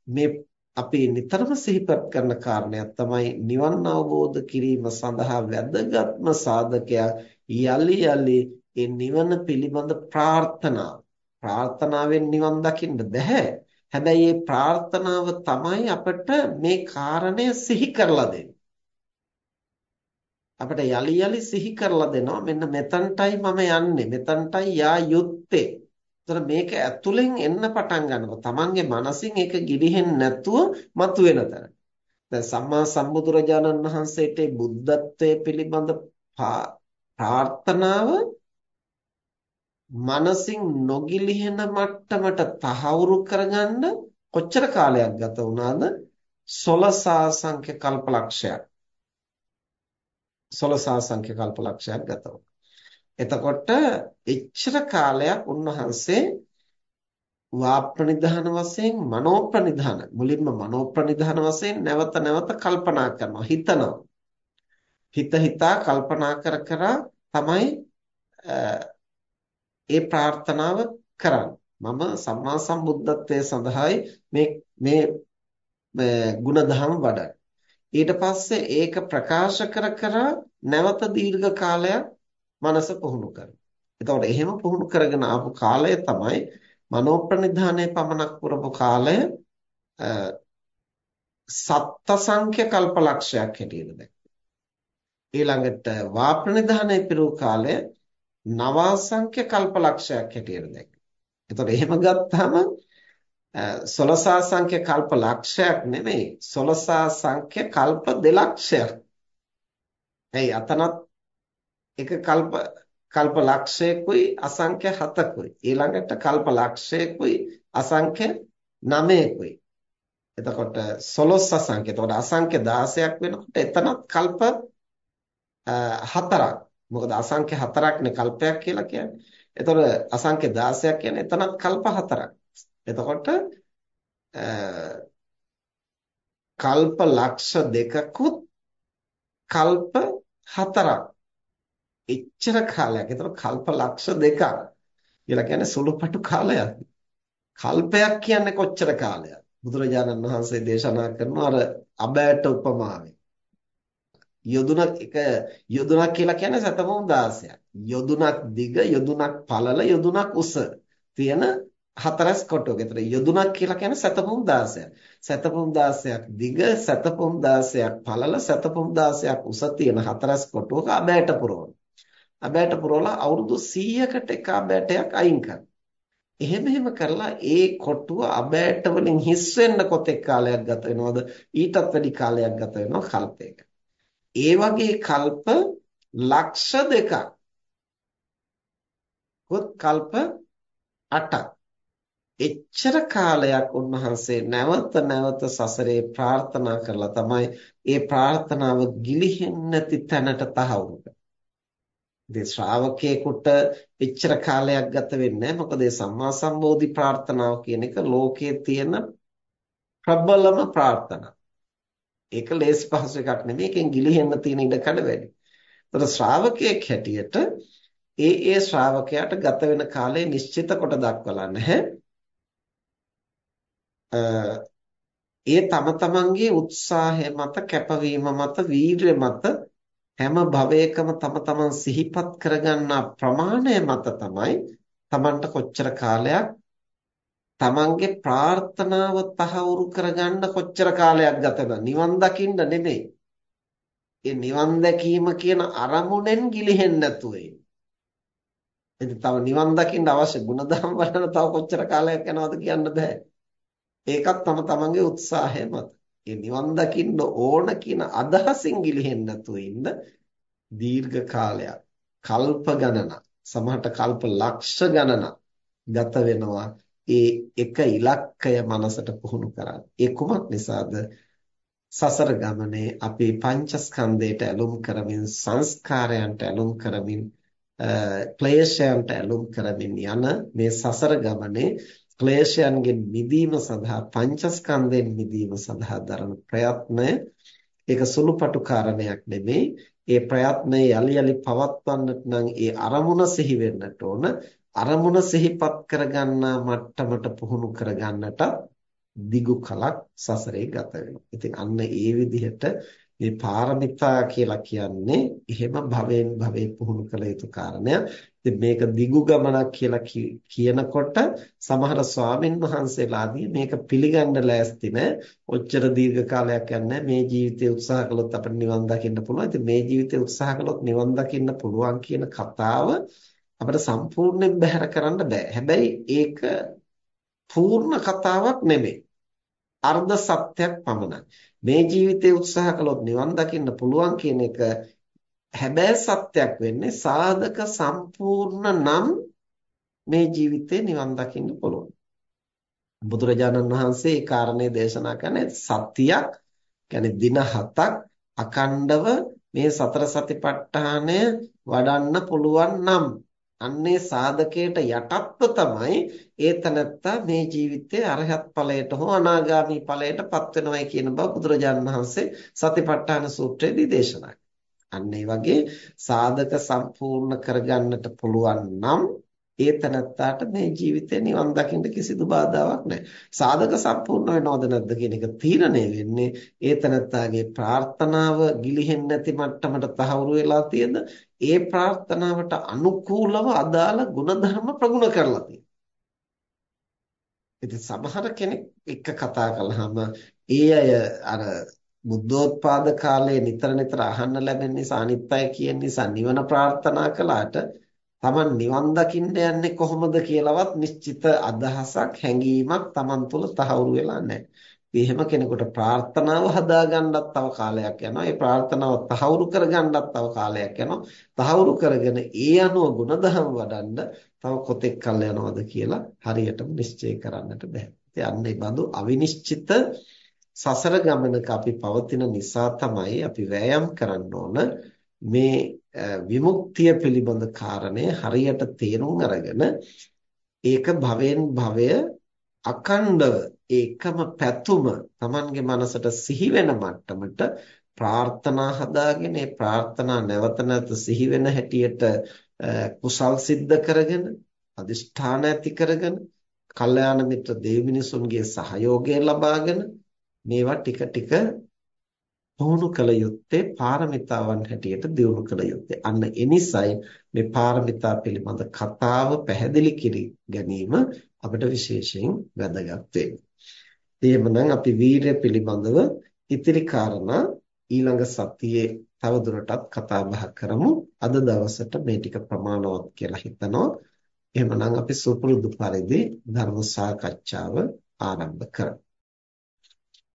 මේ අපි නිතරම සිහිපත් කරන කාරණයක් තමයි නිවන් අවබෝධ කිරීම සඳහා වැදගත්ම සාධකයක් යලි යලි ඒ නිවන පිළිබඳ ප්‍රාර්ථනාව. ප්‍රාර්ථනාවෙන් නිවන් දකින්න බෑ. හැබැයි මේ ප්‍රාර්ථනාව තමයි අපිට මේ කාරණය සිහි කරලා දෙන්නේ. අපිට යලි යලි සිහි කරලා දෙනවා මෙන්න මෙතනටයි මම යන්නේ මෙතනටයි යා යුත්තේ. ඒතර මේක ඇතුලෙන් එන්න පටන් ගන්නවා. Tamange මනසින් ඒක ගිලිහෙන්නේ නැතුව මතුවෙන තැන. දැන් සම්මා සම්බුදුරජාණන් වහන්සේට බුද්ධත්වයේ පිළිබඳ ප්‍රාර්ථනාව මනසින් නොගිලිහෙන මට්ටමට තහවුරු කරගන්න කොච්චර කාලයක් ගත වුණාද? 16 සංඛ්‍ය කල්පලක්ෂයක්. 16 සංඛ්‍ය කල්පලක්ෂයක් ගත වුණා. එතකොට එච්චර කාලයක් උන්වහන්සේ වාප්‍රනිධාන වශයෙන් මනෝප්‍රනිධාන මුලින්ම මනෝප්‍රනිධාන වශයෙන් නැවත නැවත කල්පනා කරනවා හිතනවා හිත හිතා කල්පනා කර කර තමයි ඒ ප්‍රාර්ථනාව කරන්නේ. මම සම්මා සම්බුද්ධත්වයේ සඳහායි මේ මේ ಗುಣධම් වඩන්නේ. ඊට පස්සේ ඒක ප්‍රකාශ කර කර නැවත දීර්ඝ කාලයක් මනස පුහුණු කරනවා. එතකොට එහෙම පුහුණු කරගෙන ආපු කාලය තමයි මනෝප්‍රනිධානයේ පමණක් පුරපු කාලය සත්ත සංඛ්‍ය කල්පලක්ෂයක් හැටියට දැක්කේ. ඊළඟට වාප්‍රනිධානයේ පිරු කාලය නවාසංඛ්‍ය කල්පලක්ෂයක් හැටියට දැක්කේ. එතකොට එහෙම ගත්තාම සොලසා සංඛ්‍ය කල්ප ලක්ෂයක් නෙමෙයි. සොලසා සංඛ්‍ය කල්ප දෙලක්ෂයක්. එයි අතනත් එක කල්ප කල්ප ලක්ෂයකුයි අසංඛ්‍ය 7කුයි ඊළඟට කල්ප ලක්ෂයකුයි අසංඛ්‍ය 9කුයි එතකොට 16 සංඛ්‍ය එතකොට අසංඛ්‍ය 16ක් වෙනකොට එතනත් කල්ප 4ක් මොකද අසංඛ්‍ය 4ක්නේ කල්පයක් කියලා කියන්නේ. එතකොට අසංඛ්‍ය 16ක් කියන්නේ එතනත් කල්ප 4ක්. එතකොට කල්ප ලක්ෂ දෙකකුත් කල්ප හතරක්. එච්චර කාලයක්. එතකොට කල්ප ලක්ෂ දෙකක්. කියලා කියන්නේ සුළුපටු කාලයක්. කල්පයක් කියන්නේ කොච්චර කාලයක්? බුදුරජාණන් වහන්සේ දේශනා කරන අර අබෑට උපමාවෙන්. යොදුනක් එක යොදුනක් කියලා කියන්නේ සතමුම් 16ක්. යොදුනක් දිග, යොදුනක් පළල, යොදුනක් උස තියෙන හතරස් කොටුවක. ඒතර යොදුනක් කියලා කියන්නේ සතපුම් 16ක්. සතපුම් 16ක් දිග, සතපුම් 16ක් පළල, සතපුම් 16ක් උස තියෙන හතරස් කොටුවක අබෑට පුරවන. අබෑට පුරවලා අවුරුදු 100කට එක අබෑටයක් අයින් කරනවා. එහෙම එහෙම කරලා ඒ කොටුව අබෑට වලින් හිස් වෙන්න කොතෙක් කාලයක් ගත වෙනවද? ඊටත් වැඩි කාලයක් ගත වෙනවා කල්පයක. ඒ වගේ කල්ප ලක්ෂ දෙකක්. කොත් කල්ප 8ක්. එච්චර කාලයක් උන්වහන්සේ නැවත නැවත සසරේ ප්‍රාර්ථනා කරලා තමයි ඒ ප්‍රාර්ථනාව ගිලිහෙන්නේ නැති තැනට තහවුරු කරන්නේ. ඉතින් ශ්‍රාවකයෙකුට එච්චර කාලයක් ගත වෙන්නේ මොකද මේ සම්මා සම්බෝධි ප්‍රාර්ථනාව කියන එක ලෝකයේ තියෙන ප්‍රබලම ප්‍රාර්ථනාව. ඒක ලේස් පහසු එකක් නෙමෙයි. ඒකෙන් ගිලිහෙන්න තියෙන ඉඩකඩ වැඩි. ඒතර ශ්‍රාවකයෙක් හැටියට ඒ ඒ ශ්‍රාවකයාට ගත වෙන කාලය නිශ්චිත කොට දක්වලා නැහැ. ඒ තම තමන්ගේ උත්සාහය මත කැපවීම මත වීරිය මත හැම භවයකම තම තමන් සිහිපත් කරගන්නා ප්‍රමාණය මත තමයි තමන්ට කොච්චර කාලයක් තමන්ගේ ප්‍රාර්ථනාව තහවුරු කරගන්න කොච්චර කාලයක් ගත නිවන් දකින්න නෙමෙයි. ඒ නිවන් දැකීම කියන අරමුණෙන් ගිලිහෙන්නේ නැතුව ඉතින් තව නිවන් දකින්න අවශ්‍ය ගුණධර්ම වලට තව කොච්චර කාලයක් යනවද කියන්න බෑ. ඒකත් තම තමන්ගේ උත්සාහය මත. ඒ නිවන් දකින්න ඕන කියන අදහසින් ගිලිහෙන්නේ නැතුව ඉන්න දීර්ඝ කාලයක් කල්ප ගණනක් සමහරට කල්ප ලක්ෂ ගණනක් ගත වෙනවා ඒ එක ඉලක්කය මනසට පුහුණු කරන්න. ඒ කුමක් නිසාද? සසර ගමනේ අපි පංචස්කන්ධයට ඇලුම් කරමින් සංස්කාරයන්ට ඇලුම් කරමින් ක්ලේශයන්ට ඇලුම් කරමින් යන මේ සසර ගමනේ ක්ලේශයන්ගෙන් මිදීම සඳහා පංචස්කන්ධයෙන් මිදීම සඳහා දරන ප්‍රයත්නය ඒක සුළුපටු කාරණයක් නෙමෙයි ඒ ප්‍රයත්නය යලි යලි පවත්වන්නට නම් ඒ අරමුණ සිහි වෙන්නට ඕන අරමුණ සිහිපත් කරගන්නා මට්ටමට පුහුණු කරගන්නට දිගු කලක් සසරේ ගත වෙනවා. ඉතින් අන්න ඒ විදිහට මේ පාරමිතා කියලා කියන්නේ එහෙම භවෙන් භවේ පුහුණු කළ යුතු කාරණයක්. ඉතින් මේක දිගු ගමනක් කියලා කියනකොට සමහර ස්වාමින් වහන්සේලාදී මේක පිළිගන්න ලෑස්ති නැහැ. ඔච්චර දීර්ඝ කාලයක් යන්නේ මේ ජීවිතේ උත්සාහ කළොත් අපිට නිවන් දකින්න පුළුවන්. ඉතින් මේ ජීවිතේ උත්සාහ කළොත් නිවන් දකින්න පුළුවන් කියන කතාව අපිට සම්පූර්ණයෙන් බැහැර කරන්න බෑ. හැබැයි ඒක පූර්ණ කතාවක් නෙමෙයි. අර්ධ සත්‍යයක් පමණයි. මේ ජීවිතේ උත්සාහ කළොත් නිවන් දකින්න පුළුවන් කියන එක හැබැයි සත්‍යයක් වෙන්නේ සාධක සම්පූර්ණ නම් මේ ජීවිතේ නිවන් දකින්න පුළුවන්. බුදුරජාණන් වහන්සේ ඒ කාරණේ දේශනා කරන්නේ සත්‍යයක් කියන්නේ දින හතක් අකණ්ඩව මේ සතර සතිපට්ඨානය වඩන්න පුළුවන් නම් අන්නේ සාධකයට යටත්ව තමයි ඒ තනත්තා මේ ජීවිතයේ අරහත් ඵලයට හෝ අනාගාමී ඵලයට පත් වෙනවයි කියන බව බුදුරජාණන් වහන්සේ සතිපට්ඨාන සූත්‍රයේදී දේශනා අන්න ඒ වගේ සාධක සම්පූර්ණ කරගන්නට පුළුවන් නම් ඒ තනත්තාට මේ ජීවිතේ නිවන් දකින්න කිසිදු බාධාවක් නැහැ. සාධක සම්පූර්ණ වෙනවද නැද්ද කියන එක තීරණය වෙන්නේ ඒ තනත්තාගේ ප්‍රාර්ථනාව ගිලිහෙන්නේ නැති මට්ටමට තහවුරු වෙලා තියෙද ඒ ප්‍රාර්ථනාවට අනුකූලව අදාළ ಗುಣධර්ම ප්‍රගුණ කරලා තියෙනවා. ඉතින් සමහර කෙනෙක් එක්ක කතා කළාම ඒ අය අර බුද්ධෝත්පාද කාලයේ නිතර නිතර අහන්න ලැබෙන නිසා අනිත් අය කියන නිසා නිවන ප්‍රාර්ථනා කළාට Taman නිවන් දකින්න යන්නේ කොහොමද කියලාවත් නිශ්චිත අදහසක් හැඟීමක් Taman තුල තහවුරු වෙලා නැහැ. එහෙම කෙනෙකුට ප්‍රාර්ථනාව හදාගන්නත් තව කාලයක් යනවා. ඒ ප්‍රාර්ථනාව තහවුරු කරගන්නත් තව කාලයක් යනවා. තහවුරු කරගෙන ඒ අනුව ಗುಣධම් වඩන්න තව කොතෙක් කල් යනවද කියලා හරියටම නිශ්චය කරන්නට බෑ. ඉතින් අන්න ඒ බඳු අවිනිශ්චිත සසර ගමනක අපි පවතින නිසා තමයි අපි වෑයම් කරන්න ඕන මේ විමුක්තිය පිළිබඳ කාරණය හරියට තේරුම් අරගෙන ඒක භවෙන් භවය අකණ්ඩව ඒකම පැතුම Tamanගේ මනසට සිහි වෙන මට්ටමට ප්‍රාර්ථනා හදාගෙන ඒ ප්‍රාර්ථනා නැවත නැවත සිහි වෙන හැටියට කුසල් සිද්ධ කරගෙන අදිෂ්ඨාන ඇති කරගෙන කල්යාණ මිත්‍ර දෙවිමිනිසුන්ගේ සහයෝගය ලබාගෙන මේවා ටික ටික පුහුණු කළ යුත්තේ පාරමිතාවන් හැටියට දියුණු කළ යුත්තේ. අන්න එනිසයි මේ පාරමිතා පිළිබඳ කතාව පැහැදිලි කිරි ගැනීම අපිට විශේෂයෙන් වැදගත් වෙන්නේ. එහෙමනම් අපි වීරය පිළිබඳව ඉතිරි කාරණා ඊළඟ සතියේ තවදුරටත් කතා බහ කරමු. අද දවසට මේ ටික ප්‍රමාණවත් කියලා හිතනවා. එහෙමනම් අපි සුපුරුදු පරිදි ධර්ම සාකච්ඡාව ආරම්භ කරමු.